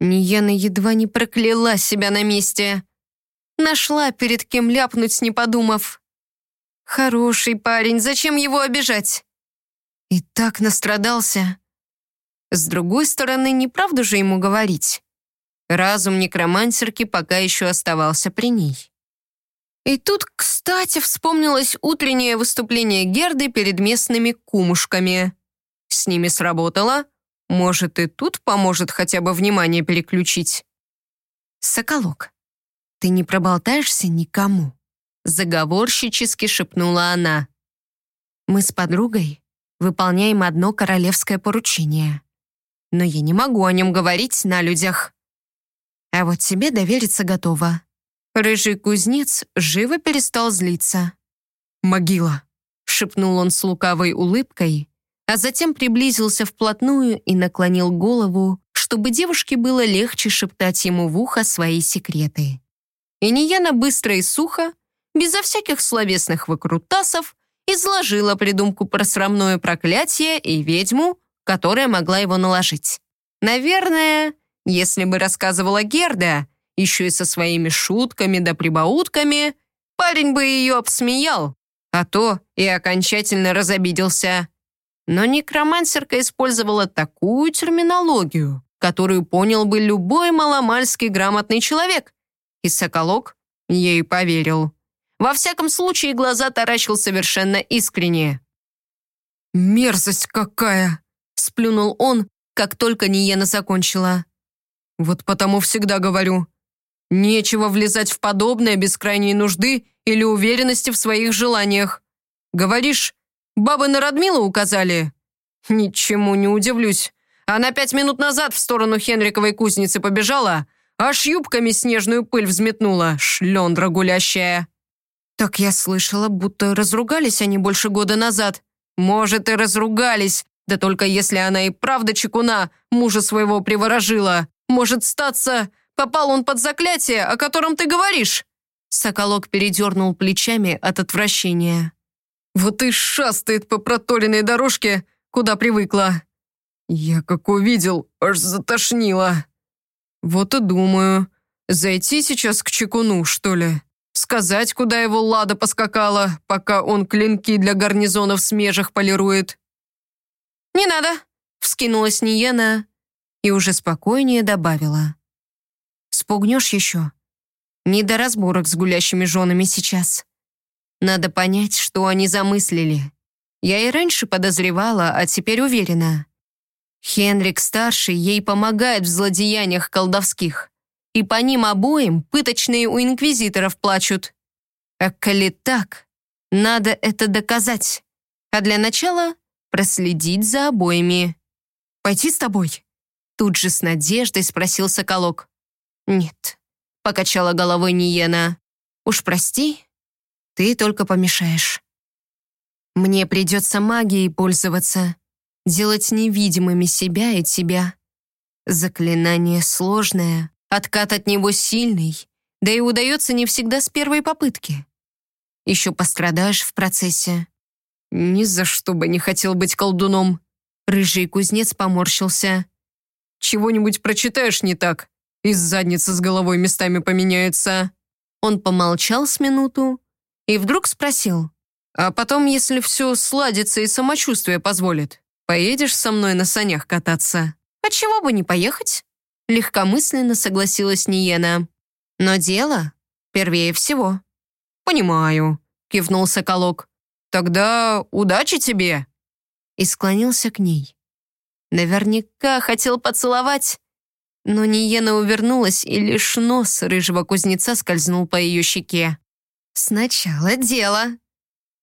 Ниена едва не прокляла себя на месте. Нашла перед кем ляпнуть, не подумав. Хороший парень, зачем его обижать? И так настрадался. С другой стороны, неправду же ему говорить. Разум некромансерки пока еще оставался при ней. И тут, кстати, вспомнилось утреннее выступление Герды перед местными кумушками. С ними сработало. Может, и тут поможет хотя бы внимание переключить. «Соколок, ты не проболтаешься никому?» Заговорщически шепнула она. «Мы с подругой выполняем одно королевское поручение. Но я не могу о нем говорить на людях. А вот тебе довериться готова». Рыжий кузнец живо перестал злиться. «Могила», — шепнул он с лукавой улыбкой, а затем приблизился вплотную и наклонил голову, чтобы девушке было легче шептать ему в ухо свои секреты. И Нияна быстро и сухо безо всяких словесных выкрутасов, изложила придумку про срамное проклятие и ведьму, которая могла его наложить. Наверное, если бы рассказывала Герда, еще и со своими шутками да прибаутками, парень бы ее обсмеял, а то и окончательно разобиделся. Но некромансерка использовала такую терминологию, которую понял бы любой маломальский грамотный человек, и Соколок ей поверил. Во всяком случае, глаза таращил совершенно искренне. «Мерзость какая!» — сплюнул он, как только Ниена закончила. «Вот потому всегда говорю, нечего влезать в подобное без крайней нужды или уверенности в своих желаниях. Говоришь, бабы на Радмилу указали? Ничему не удивлюсь. Она пять минут назад в сторону Хенриковой кузницы побежала, аж юбками снежную пыль взметнула, шлендра гулящая. Так я слышала, будто разругались они больше года назад. Может, и разругались, да только если она и правда чекуна, мужа своего приворожила. Может, статься, попал он под заклятие, о котором ты говоришь. Соколок передернул плечами от отвращения. Вот и шастает по проторенной дорожке, куда привыкла. Я как увидел, аж затошнило. Вот и думаю, зайти сейчас к чекуну, что ли? Сказать, куда его лада поскакала, пока он клинки для гарнизонов смежах полирует. «Не надо», — вскинулась Ниена и уже спокойнее добавила. «Спугнешь еще? Не до разборок с гулящими женами сейчас. Надо понять, что они замыслили. Я и раньше подозревала, а теперь уверена. Хенрик-старший ей помогает в злодеяниях колдовских и по ним обоим пыточные у инквизиторов плачут. А коли так, надо это доказать. А для начала проследить за обоими. «Пойти с тобой?» Тут же с надеждой спросил Соколок. «Нет», — покачала головой Ниена. «Уж прости, ты только помешаешь. Мне придется магией пользоваться, делать невидимыми себя и тебя. Заклинание сложное, Откат от него сильный, да и удается не всегда с первой попытки. Еще пострадаешь в процессе. Ни за что бы не хотел быть колдуном. Рыжий кузнец поморщился. Чего-нибудь прочитаешь не так, и задница с головой местами поменяется. Он помолчал с минуту и вдруг спросил. А потом, если все сладится и самочувствие позволит, поедешь со мной на санях кататься? А чего бы не поехать? Легкомысленно согласилась Ниена. «Но дело первее всего». «Понимаю», — кивнул Соколок. «Тогда удачи тебе!» И склонился к ней. Наверняка хотел поцеловать, но Ниена увернулась, и лишь нос рыжего кузнеца скользнул по ее щеке. «Сначала дело!»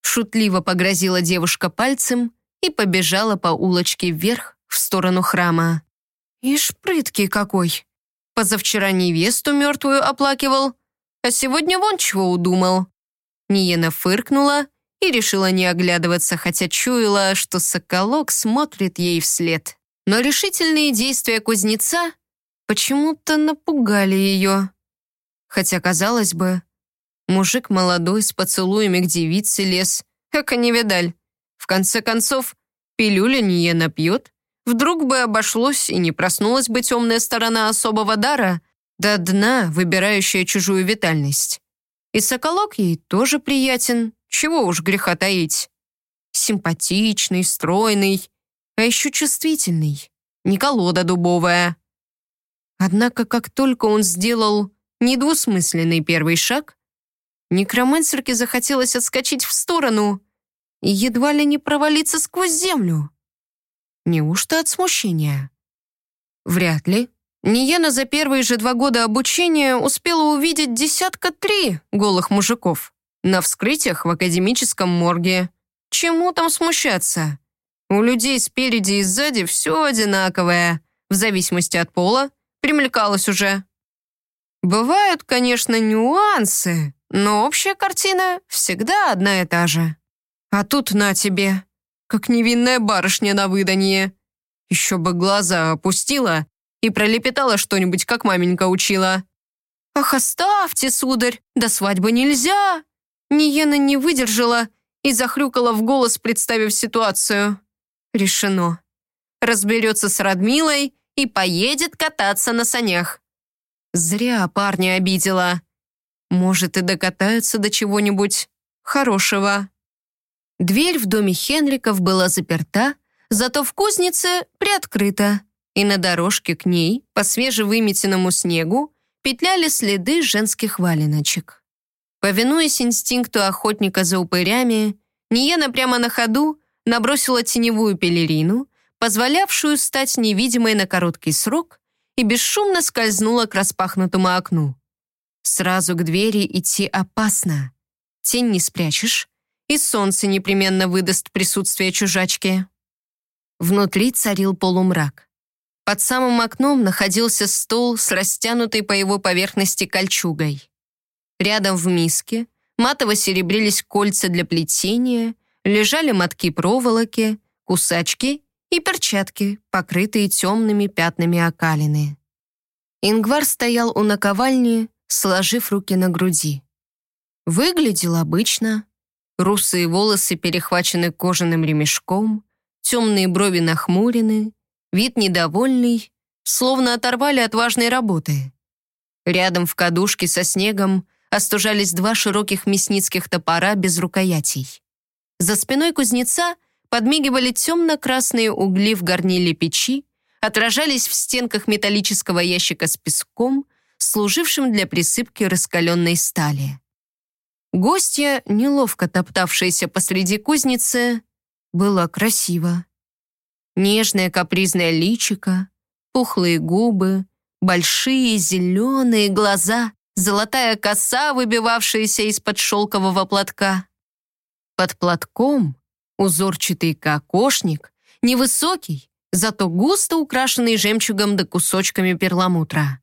Шутливо погрозила девушка пальцем и побежала по улочке вверх в сторону храма. Ишь, прыткий какой. Позавчера невесту мертвую оплакивал, а сегодня вон чего удумал. Ниена фыркнула и решила не оглядываться, хотя чуяла, что соколок смотрит ей вслед. Но решительные действия кузнеца почему-то напугали ее. Хотя, казалось бы, мужик молодой с поцелуями к девице лез, как не видаль. В конце концов, пилюля Ниена пьет, Вдруг бы обошлось и не проснулась бы темная сторона особого дара, до дна, выбирающая чужую витальность. И соколок ей тоже приятен, чего уж греха таить. Симпатичный, стройный, а еще чувствительный, не колода дубовая. Однако, как только он сделал недвусмысленный первый шаг, некромансерке захотелось отскочить в сторону и едва ли не провалиться сквозь землю. Неужто от смущения? Вряд ли. Ниена за первые же два года обучения успела увидеть десятка три голых мужиков на вскрытиях в академическом морге. Чему там смущаться? У людей спереди и сзади все одинаковое, в зависимости от пола, примелькалось уже. Бывают, конечно, нюансы, но общая картина всегда одна и та же. А тут на тебе как невинная барышня на выданье. Еще бы глаза опустила и пролепетала что-нибудь, как маменька учила. «Ах, оставьте, сударь, до свадьбы нельзя!» Ниена не выдержала и захрюкала в голос, представив ситуацию. Решено. Разберется с Радмилой и поедет кататься на санях. Зря парня обидела. Может, и докатаются до чего-нибудь хорошего. Дверь в доме Хенриков была заперта, зато в кузнице приоткрыта, и на дорожке к ней, по свежевыметенному снегу, петляли следы женских валеночек. Повинуясь инстинкту охотника за упырями, Ниена прямо на ходу набросила теневую пелерину, позволявшую стать невидимой на короткий срок, и бесшумно скользнула к распахнутому окну. Сразу к двери идти опасно. Тень не спрячешь, и солнце непременно выдаст присутствие чужачки. Внутри царил полумрак. Под самым окном находился стол с растянутой по его поверхности кольчугой. Рядом в миске матово серебрились кольца для плетения, лежали мотки проволоки, кусачки и перчатки, покрытые темными пятнами окалины. Ингвар стоял у наковальни, сложив руки на груди. Выглядел обычно. Русые волосы перехвачены кожаным ремешком, темные брови нахмурены, вид недовольный, словно оторвали от важной работы. Рядом в кадушке со снегом остужались два широких мясницких топора без рукоятей. За спиной кузнеца подмигивали темно-красные угли в горниле печи, отражались в стенках металлического ящика с песком, служившим для присыпки раскаленной стали. Гостья, неловко топтавшаяся посреди кузницы, была красива. Нежное капризное личико, пухлые губы, большие зеленые глаза, золотая коса, выбивавшаяся из-под шелкового платка. Под платком узорчатый кокошник, невысокий, зато густо украшенный жемчугом да кусочками перламутра.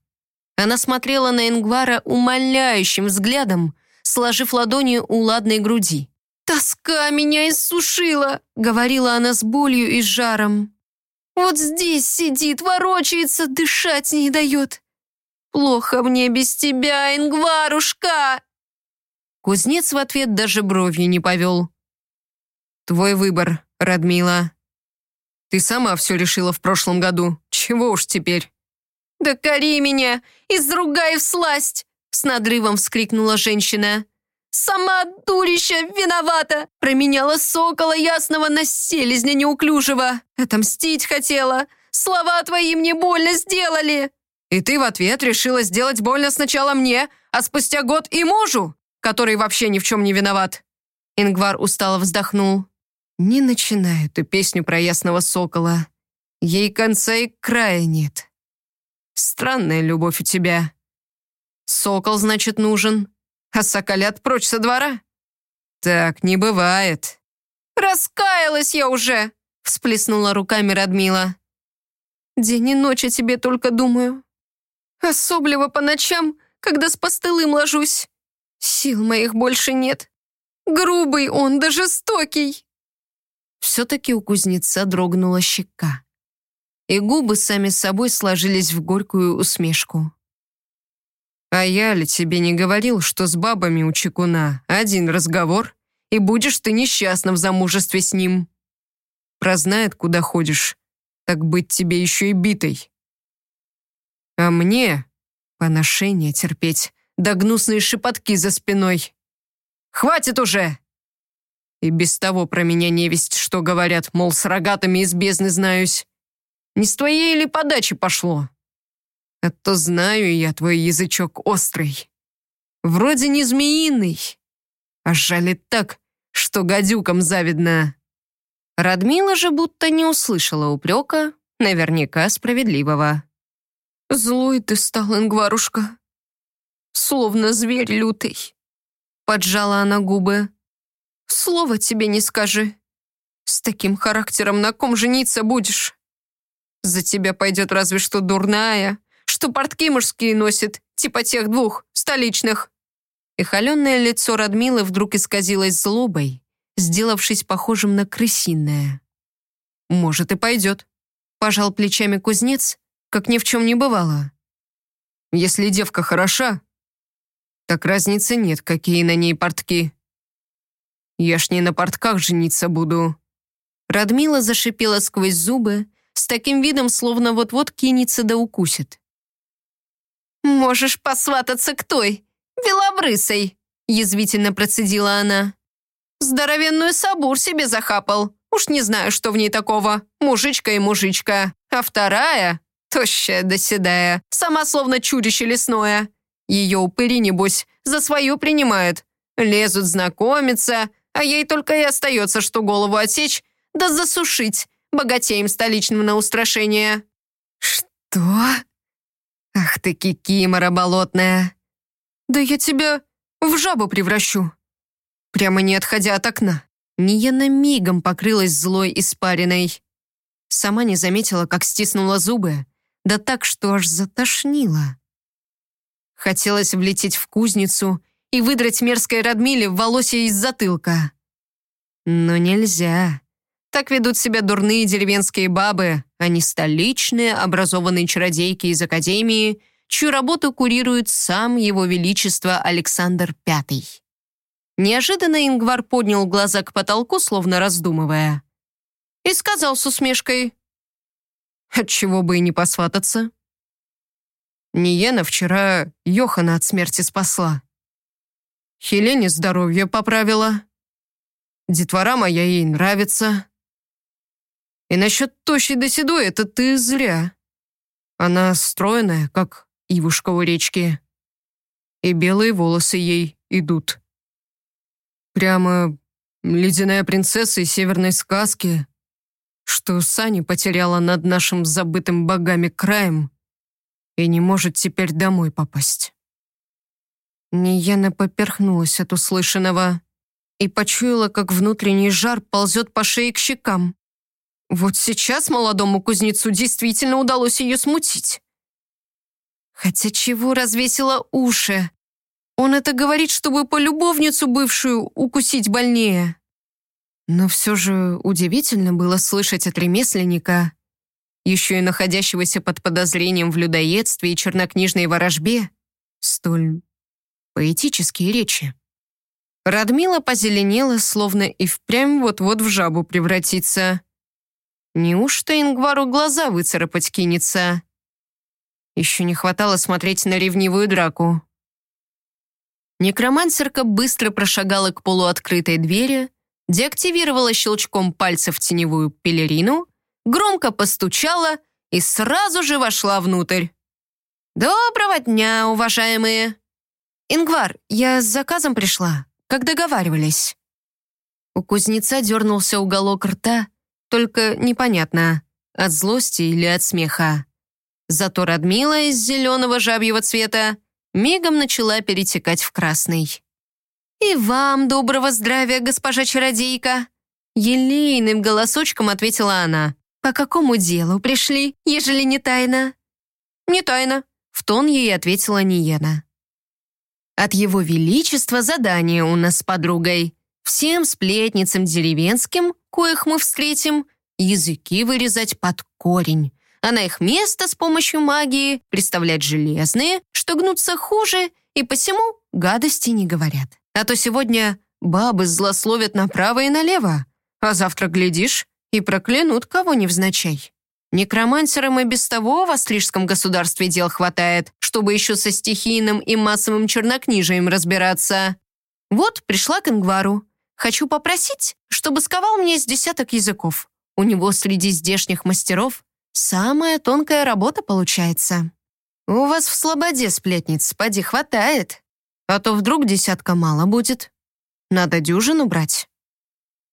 Она смотрела на Ингвара умоляющим взглядом, сложив ладони у ладной груди. «Тоска меня иссушила!» — говорила она с болью и жаром. «Вот здесь сидит, ворочается, дышать не дает. Плохо мне без тебя, Ингварушка!» Кузнец в ответ даже бровью не повел. «Твой выбор, Радмила. Ты сама все решила в прошлом году. Чего уж теперь?» «Да кори меня! Изругай всласть!» С надрывом вскрикнула женщина. «Сама дурища виновата! Променяла сокола ясного на селезня неуклюжего! Отомстить хотела! Слова твои мне больно сделали!» «И ты в ответ решила сделать больно сначала мне, а спустя год и мужу, который вообще ни в чем не виноват!» Ингвар устало вздохнул. «Не начинай эту песню про ясного сокола. Ей конца и края нет. Странная любовь у тебя. Сокол, значит, нужен, а соколят прочь со двора? Так не бывает. Раскаялась я уже, всплеснула руками Радмила. День и ночь о тебе только думаю. Особливо по ночам, когда с постылым ложусь. Сил моих больше нет. Грубый он да жестокий. Все-таки у кузнеца дрогнула щека и губы сами собой сложились в горькую усмешку. «А я ли тебе не говорил, что с бабами у чекуна один разговор, и будешь ты несчастна в замужестве с ним? Прознает, куда ходишь, так быть тебе еще и битой. А мне поношение терпеть, да гнусные шепотки за спиной. Хватит уже!» И без того про меня невесть, что говорят, мол, с рогатыми из бездны знаюсь. Не с твоей ли подачи пошло? А то знаю я твой язычок острый. Вроде не змеиный, а жалит так, что гадюкам завидно. Радмила же будто не услышала упрека, наверняка справедливого. «Злой ты стал, Ингварушка, словно зверь лютый», поджала она губы. «Слова тебе не скажи. С таким характером на ком жениться будешь?» За тебя пойдет разве что дурная, что портки мужские носит, типа тех двух, столичных». И холеное лицо Радмилы вдруг исказилось злобой, сделавшись похожим на крысиное. «Может, и пойдет», — пожал плечами кузнец, как ни в чем не бывало. «Если девка хороша, так разницы нет, какие на ней портки. Я ж не на портках жениться буду». Радмила зашипела сквозь зубы, с таким видом, словно вот-вот кинется да укусит. «Можешь посвататься к той, белобрысой», язвительно процедила она. «Здоровенную сабур себе захапал. Уж не знаю, что в ней такого. Мужичка и мужичка. А вторая, тощая да седая, сама словно чудище лесное. Ее упыри, небось, за свою принимают. Лезут знакомиться, а ей только и остается, что голову отсечь, да засушить богатеем столичным на устрашение». «Что? Ах ты, кикимора болотная! Да я тебя в жабу превращу!» Прямо не отходя от окна. Ниена мигом покрылась злой испариной. Сама не заметила, как стиснула зубы, да так, что аж затошнило. Хотелось влететь в кузницу и выдрать мерзкой Радмиле волосья из затылка. Но нельзя. Так ведут себя дурные деревенские бабы, а не столичные образованные чародейки из академии, чью работу курирует сам его величество Александр Пятый. Неожиданно Ингвар поднял глаза к потолку, словно раздумывая. И сказал с усмешкой, «Отчего бы и не посвататься?» Ниена вчера Йохана от смерти спасла. Хелене здоровье поправила. Детвора моя ей нравится. И насчет тощей да седой это ты зря. Она стройная, как ивушка у речки. И белые волосы ей идут. Прямо ледяная принцесса из северной сказки, что Сани потеряла над нашим забытым богами краем и не может теперь домой попасть. Нияна поперхнулась от услышанного и почуяла, как внутренний жар ползет по шее к щекам. Вот сейчас молодому кузнецу действительно удалось ее смутить. Хотя чего развесила уши? Он это говорит, чтобы по любовницу бывшую укусить больнее. Но все же удивительно было слышать от ремесленника, еще и находящегося под подозрением в людоедстве и чернокнижной ворожбе, столь поэтические речи. Радмила позеленела, словно и впрямь вот-вот в жабу превратится. Неужто Ингвару глаза выцарапать кинется? Еще не хватало смотреть на ревнивую драку. Некромансерка быстро прошагала к полуоткрытой двери, деактивировала щелчком пальцев теневую пелерину, громко постучала и сразу же вошла внутрь. «Доброго дня, уважаемые!» «Ингвар, я с заказом пришла, как договаривались». У кузнеца дернулся уголок рта, только непонятно, от злости или от смеха. Зато Радмила из зеленого жабьего цвета мигом начала перетекать в красный. «И вам доброго здравия, госпожа чародейка!» Елейным голосочком ответила она. «По какому делу пришли, ежели не тайна?» «Не тайна», — в тон ей ответила Ниена. От его величества задание у нас с подругой. Всем сплетницам деревенским, коих мы встретим, языки вырезать под корень, а на их место с помощью магии представлять железные, что гнутся хуже и посему гадости не говорят. А то сегодня бабы злословят направо и налево, а завтра, глядишь, и проклянут кого невзначай. Некромансерам и без того в Астрижском государстве дел хватает, чтобы еще со стихийным и массовым чернокнижием разбираться. Вот пришла к Ингвару. Хочу попросить, чтобы сковал мне с десяток языков. У него среди здешних мастеров самая тонкая работа получается. У вас в слободе сплетниц, поди, хватает. А то вдруг десятка мало будет. Надо дюжину брать.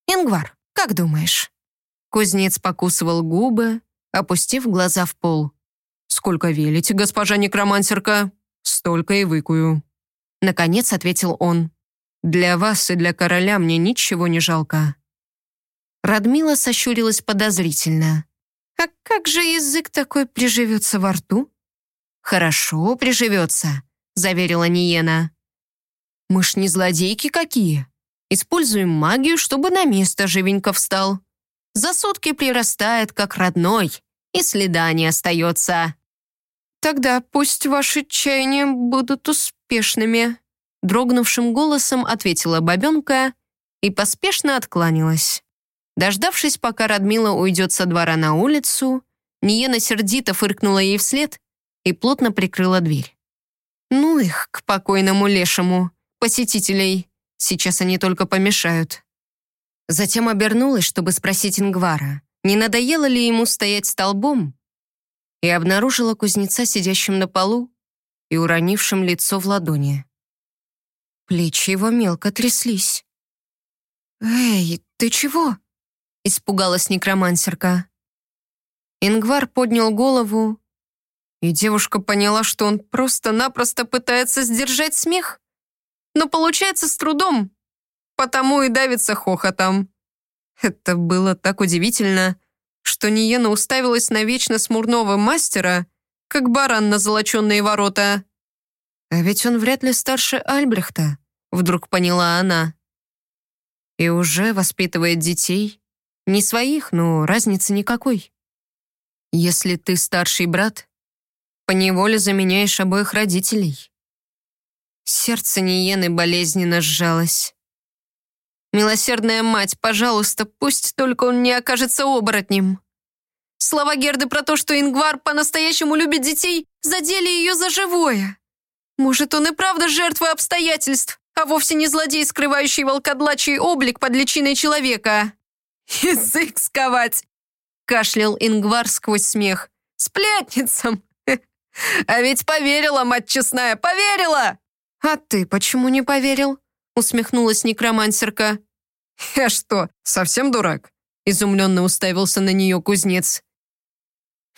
Ингвар, как думаешь? Кузнец покусывал губы, опустив глаза в пол. «Сколько велите, госпожа некромансерка? Столько и выкую». Наконец ответил он. «Для вас и для короля мне ничего не жалко». Радмила сощурилась подозрительно. «А как же язык такой приживется во рту?» «Хорошо приживется», — заверила Ниена. «Мы ж не злодейки какие. Используем магию, чтобы на место живенько встал. За сутки прирастает, как родной и следа не остается. «Тогда пусть ваши чаяния будут успешными», дрогнувшим голосом ответила бабенка и поспешно откланялась. Дождавшись, пока Радмила уйдет со двора на улицу, Ниена сердито фыркнула ей вслед и плотно прикрыла дверь. Ну их, к покойному лешему, посетителей. Сейчас они только помешают. Затем обернулась, чтобы спросить Ингвара, не надоело ли ему стоять столбом, и обнаружила кузнеца, сидящим на полу и уронившим лицо в ладони. Плечи его мелко тряслись. «Эй, ты чего?» — испугалась некромансерка. Ингвар поднял голову, и девушка поняла, что он просто-напросто пытается сдержать смех. Но получается с трудом, потому и давится хохотом. Это было так удивительно, что Ниена уставилась на вечно смурного мастера, как баран на золоченные ворота. А ведь он вряд ли старше Альбрехта, вдруг поняла она. И уже воспитывает детей. Не своих, но разницы никакой. Если ты старший брат, поневоле заменяешь обоих родителей. Сердце Ниены болезненно сжалось. «Милосердная мать, пожалуйста, пусть только он не окажется оборотнем». Слова Герды про то, что Ингвар по-настоящему любит детей, задели ее за живое. Может, он и правда жертва обстоятельств, а вовсе не злодей, скрывающий волкодлачий облик под личиной человека. «Язык сковать!» Кашлял Ингвар сквозь смех. «Сплетницам! А ведь поверила, мать честная, поверила!» «А ты почему не поверил?» Усмехнулась некромансерка. «Я что, совсем дурак?» Изумленно уставился на нее кузнец.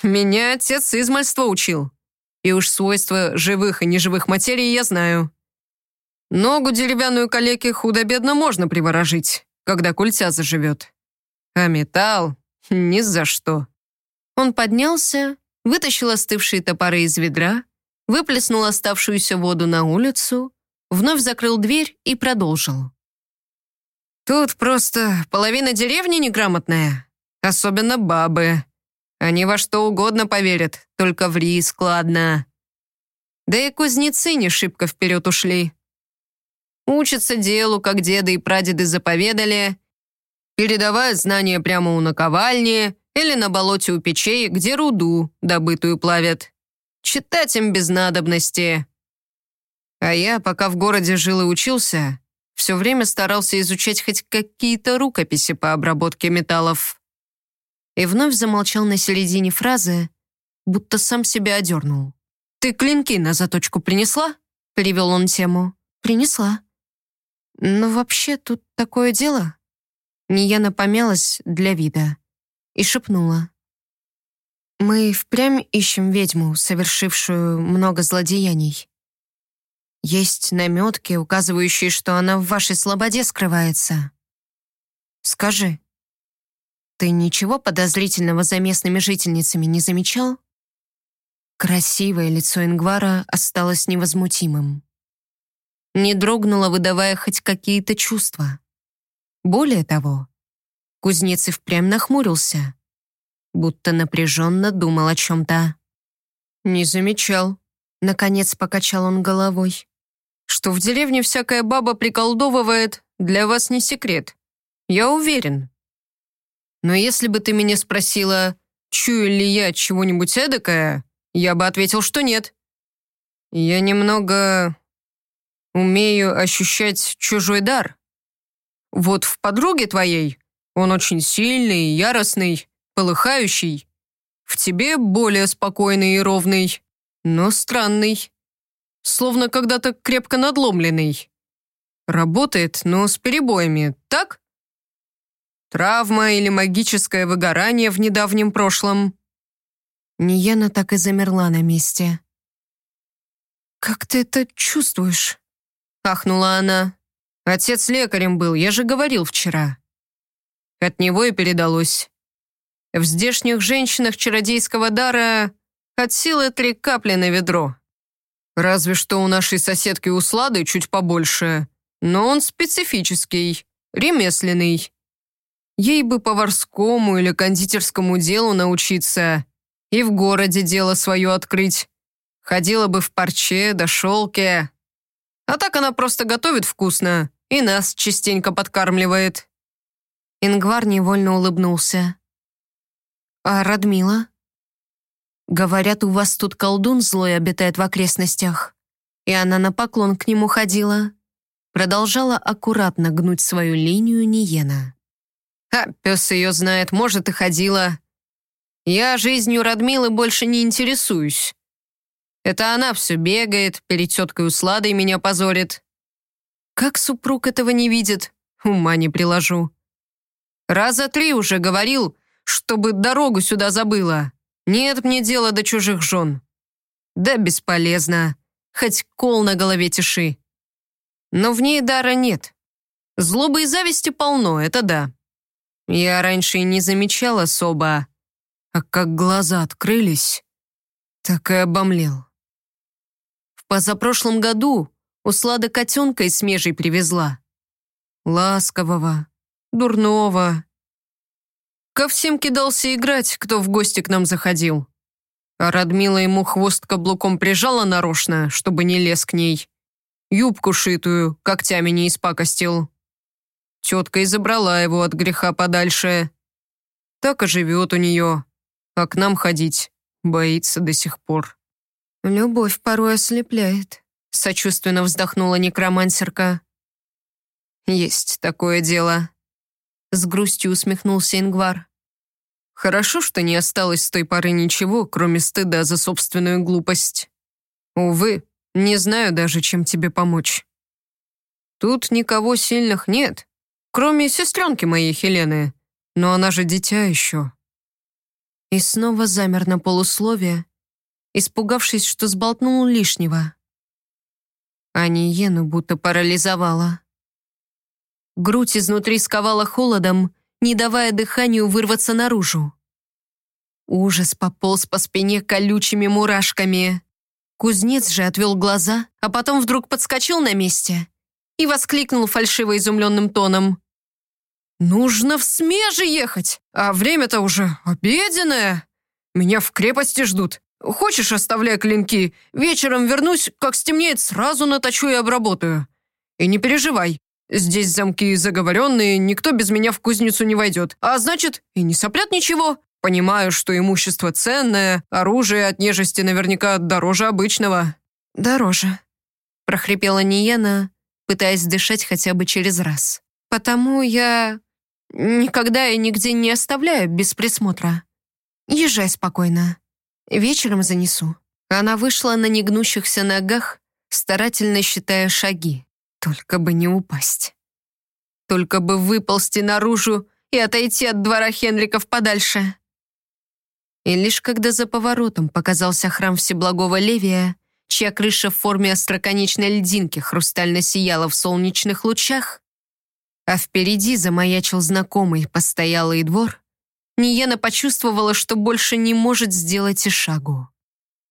«Меня отец измальства учил. И уж свойства живых и неживых материй я знаю. Ногу деревянную калеки худо-бедно можно приворожить, когда культя заживет. А металл ни за что. Он поднялся, вытащил остывшие топоры из ведра, выплеснул оставшуюся воду на улицу, вновь закрыл дверь и продолжил. «Тут просто половина деревни неграмотная, особенно бабы. Они во что угодно поверят, только в риск, ладно. Да и кузнецы не шибко вперед ушли. Учатся делу, как деды и прадеды заповедали, передавая знания прямо у наковальни или на болоте у печей, где руду добытую плавят. Читать им без надобности. А я, пока в городе жил и учился, все время старался изучать хоть какие-то рукописи по обработке металлов. И вновь замолчал на середине фразы, будто сам себя одернул. «Ты клинки на заточку принесла?» — перевел он тему. «Принесла». «Но вообще тут такое дело». Нияна помялась для вида и шепнула. «Мы впрямь ищем ведьму, совершившую много злодеяний. Есть наметки, указывающие, что она в вашей слободе скрывается. Скажи, ты ничего подозрительного за местными жительницами не замечал?» Красивое лицо Ингвара осталось невозмутимым. Не дрогнуло, выдавая хоть какие-то чувства. Более того, кузнец и впрямь нахмурился, будто напряженно думал о чем-то. «Не замечал», — наконец покачал он головой. «Что в деревне всякая баба приколдовывает, для вас не секрет. Я уверен. Но если бы ты меня спросила, чую ли я чего-нибудь эдакое, я бы ответил, что нет. Я немного умею ощущать чужой дар. Вот в подруге твоей он очень сильный, яростный, полыхающий. В тебе более спокойный и ровный, но странный. Словно когда-то крепко надломленный. Работает, но с перебоями, так? Травма или магическое выгорание в недавнем прошлом. Ниена так и замерла на месте. «Как ты это чувствуешь?» — ахнула она. Отец лекарем был, я же говорил вчера. От него и передалось. В здешних женщинах чародейского дара от силы три капли на ведро. Разве что у нашей соседки Услады чуть побольше, но он специфический, ремесленный. Ей бы поварскому или кондитерскому делу научиться и в городе дело свое открыть. Ходила бы в парче да шелке. А так она просто готовит вкусно, и нас частенько подкармливает». Ингвар невольно улыбнулся. «А Радмила?» Говорят, у вас тут колдун злой обитает в окрестностях. И она на поклон к нему ходила. Продолжала аккуратно гнуть свою линию Ниена. А, пес ее знает, может, и ходила. Я жизнью Радмилы больше не интересуюсь. Это она все бегает, перед теткой Усладой меня позорит. Как супруг этого не видит, ума не приложу. Раза три уже говорил, чтобы дорогу сюда забыла. Нет мне дела до чужих жен. Да бесполезно. Хоть кол на голове тиши. Но в ней дара нет. Злобы и зависти полно, это да. Я раньше и не замечал особо, а как глаза открылись, так и обомлел. В позапрошлом году Услада котенка из смежей привезла. Ласкового, дурного. Ко всем кидался играть, кто в гости к нам заходил. А Радмила ему хвост каблуком прижала нарочно, чтобы не лез к ней. Юбку шитую, когтями не испакостил. Тетка и забрала его от греха подальше. Так и живет у нее. А к нам ходить боится до сих пор. «Любовь порой ослепляет», — сочувственно вздохнула некромансерка. «Есть такое дело», — с грустью усмехнулся Ингвар. «Хорошо, что не осталось с той поры ничего, кроме стыда за собственную глупость. Увы, не знаю даже, чем тебе помочь. Тут никого сильных нет, Кроме сестренки моей Хелены. Но она же дитя еще». И снова замер на полусловие, испугавшись, что сболтнул лишнего. А Ниену будто парализовала. Грудь изнутри сковала холодом, не давая дыханию вырваться наружу. Ужас пополз по спине колючими мурашками. Кузнец же отвел глаза, а потом вдруг подскочил на месте и воскликнул фальшиво изумленным тоном. «Нужно в Смеже ехать, а время-то уже обеденное. Меня в крепости ждут. Хочешь, оставляй клинки. Вечером вернусь, как стемнеет, сразу наточу и обработаю. И не переживай, здесь замки заговоренные, никто без меня в кузницу не войдет. А значит, и не соплят ничего. Понимаю, что имущество ценное, оружие от нежести наверняка дороже обычного». «Дороже», — прохрипела Ниена, пытаясь дышать хотя бы через раз. «Потому я Никогда и нигде не оставляю без присмотра. Езжай спокойно. Вечером занесу». Она вышла на негнущихся ногах, старательно считая шаги. Только бы не упасть. Только бы выползти наружу и отойти от двора Хенриков подальше. И лишь когда за поворотом показался храм Всеблагого Левия, чья крыша в форме остроконечной льдинки хрустально сияла в солнечных лучах, а впереди замаячил знакомый постоялый двор, Ниена почувствовала, что больше не может сделать и шагу.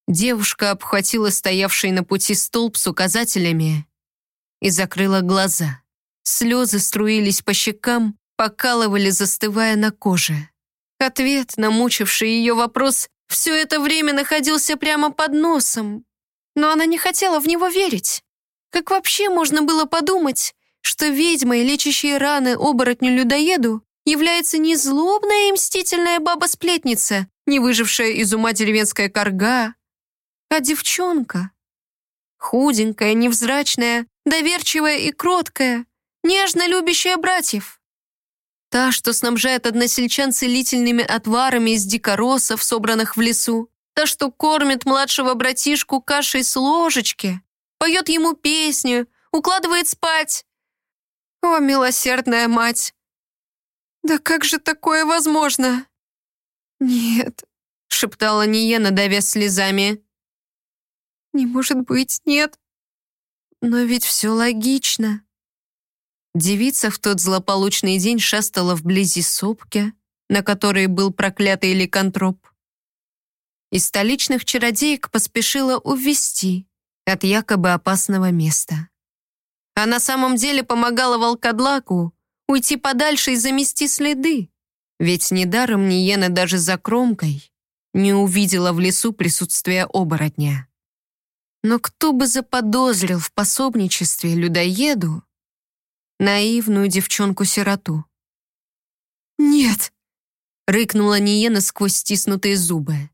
Девушка обхватила стоявший на пути столб с указателями и закрыла глаза. Слезы струились по щекам, покалывали, застывая на коже. Ответ на мучивший ее вопрос все это время находился прямо под носом, но она не хотела в него верить. Как вообще можно было подумать, что ведьмой, лечащей раны оборотню-людоеду, является не злобная и мстительная баба-сплетница, не выжившая из ума деревенская корга, а девчонка. Худенькая, невзрачная, доверчивая и кроткая, нежно любящая братьев. Та, что снабжает односельчан целительными отварами из дикоросов, собранных в лесу. Та, что кормит младшего братишку кашей с ложечки, поет ему песню, укладывает спать, «О, милосердная мать! Да как же такое возможно?» «Нет», — шептала Ниена, давя слезами. «Не может быть, нет. Но ведь все логично». Девица в тот злополучный день шастала вблизи сопки, на которой был проклятый ликантроп. И столичных чародеек поспешила увести от якобы опасного места а на самом деле помогала волкодлаку уйти подальше и замести следы. Ведь недаром Ниена даже за кромкой не увидела в лесу присутствие оборотня. Но кто бы заподозрил в пособничестве людоеду наивную девчонку-сироту? «Нет!» — рыкнула Ниена сквозь стиснутые зубы.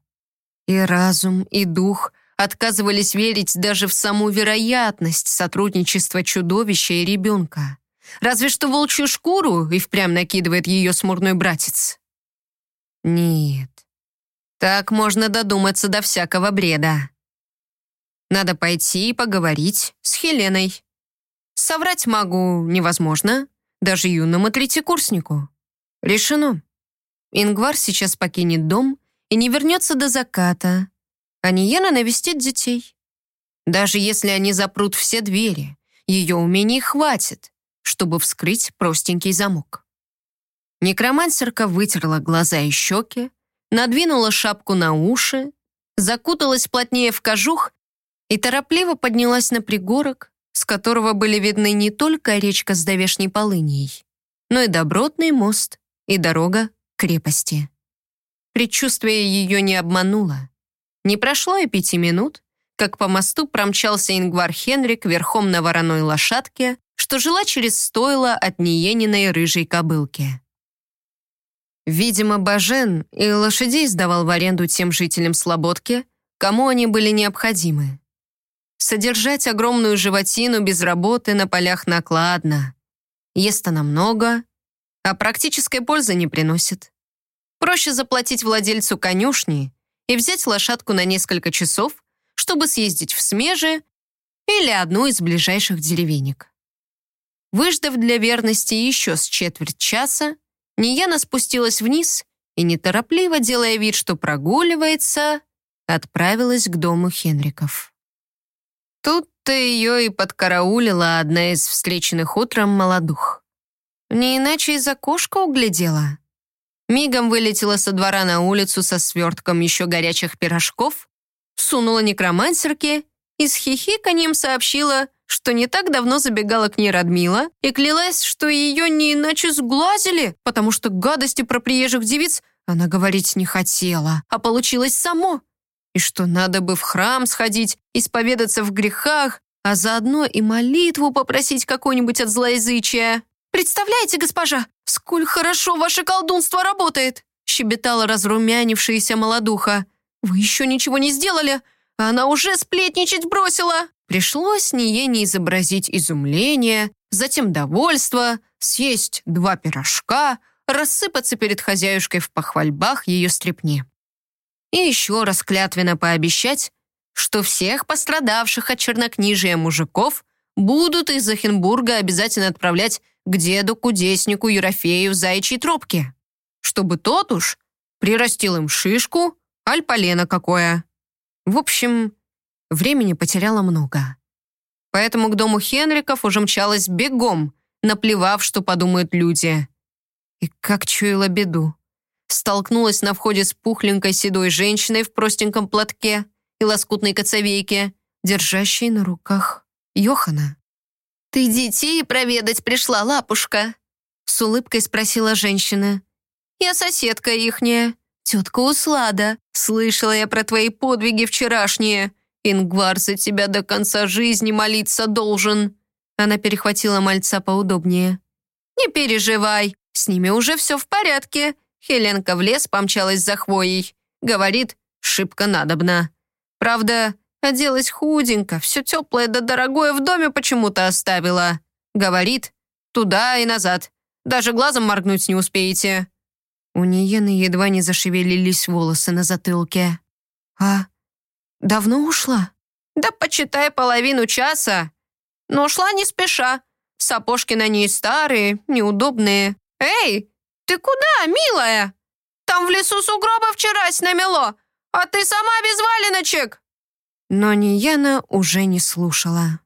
И разум, и дух отказывались верить даже в саму вероятность сотрудничества чудовища и ребенка. Разве что волчью шкуру и впрямь накидывает ее смурной братец. Нет, так можно додуматься до всякого бреда. Надо пойти и поговорить с Хеленой. Соврать могу невозможно, даже юному третьекурснику. Решено. Ингвар сейчас покинет дом и не вернется до заката, а Ниена навестит детей. Даже если они запрут все двери, ее умений хватит, чтобы вскрыть простенький замок. Некромансерка вытерла глаза и щеки, надвинула шапку на уши, закуталась плотнее в кожух и торопливо поднялась на пригорок, с которого были видны не только речка с довешней полыньей, но и добротный мост и дорога к крепости. Предчувствие ее не обмануло. Не прошло и пяти минут, как по мосту промчался Ингвар Хенрик верхом на вороной лошадке, что жила через стойло от Ниениной рыжей кобылки. Видимо, Бажен и лошадей сдавал в аренду тем жителям Слободки, кому они были необходимы. Содержать огромную животину без работы на полях накладно. Ест она много, а практической пользы не приносит. Проще заплатить владельцу конюшни и взять лошадку на несколько часов, чтобы съездить в Смеже или одну из ближайших деревенек. Выждав для верности еще с четверть часа, Нияна спустилась вниз и, неторопливо делая вид, что прогуливается, отправилась к дому Хенриков. Тут-то ее и подкараулила одна из встреченных утром молодух. Не иначе из окошка углядела. Мигом вылетела со двора на улицу со свертком еще горячих пирожков, сунула некромансерке и с хихиканьем сообщила, что не так давно забегала к ней Радмила и клялась, что ее не иначе сглазили, потому что гадости про приезжих девиц она говорить не хотела, а получилось само. И что надо бы в храм сходить, исповедаться в грехах, а заодно и молитву попросить какую-нибудь от злоязычия. «Представляете, госпожа, сколь хорошо ваше колдунство работает!» щебетала разрумянившаяся молодуха. «Вы еще ничего не сделали, а она уже сплетничать бросила!» Пришлось Ниене изобразить изумление, затем довольство, съесть два пирожка, рассыпаться перед хозяюшкой в похвальбах ее стрепни. И еще раз клятвенно пообещать, что всех пострадавших от чернокнижия мужиков будут из Захенбурга обязательно отправлять к деду-кудеснику Ерофею в заячьей тропке, чтобы тот уж прирастил им шишку, аль полено какое. В общем, Времени потеряла много. Поэтому к дому Хенриков уже мчалась бегом, наплевав, что подумают люди. И как чуяла беду. Столкнулась на входе с пухленькой седой женщиной в простеньком платке и лоскутной коцовейке, держащей на руках Йохана. «Ты детей проведать пришла, лапушка?» С улыбкой спросила женщина. «Я соседка ихняя, тетка Услада. Слышала я про твои подвиги вчерашние. Ингвар за тебя до конца жизни молиться должен». Она перехватила мальца поудобнее. «Не переживай, с ними уже все в порядке». Хеленка в лес помчалась за хвоей. Говорит, шибко надобно. Правда, оделась худенько, все теплое да дорогое в доме почему-то оставила. Говорит, туда и назад. Даже глазом моргнуть не успеете. У Ниены едва не зашевелились волосы на затылке. «А «Давно ушла?» «Да почитай половину часа. Но ушла не спеша. Сапожки на ней старые, неудобные. Эй, ты куда, милая? Там в лесу сугроба вчерась намело, а ты сама без валеночек!» Но Нияна уже не слушала.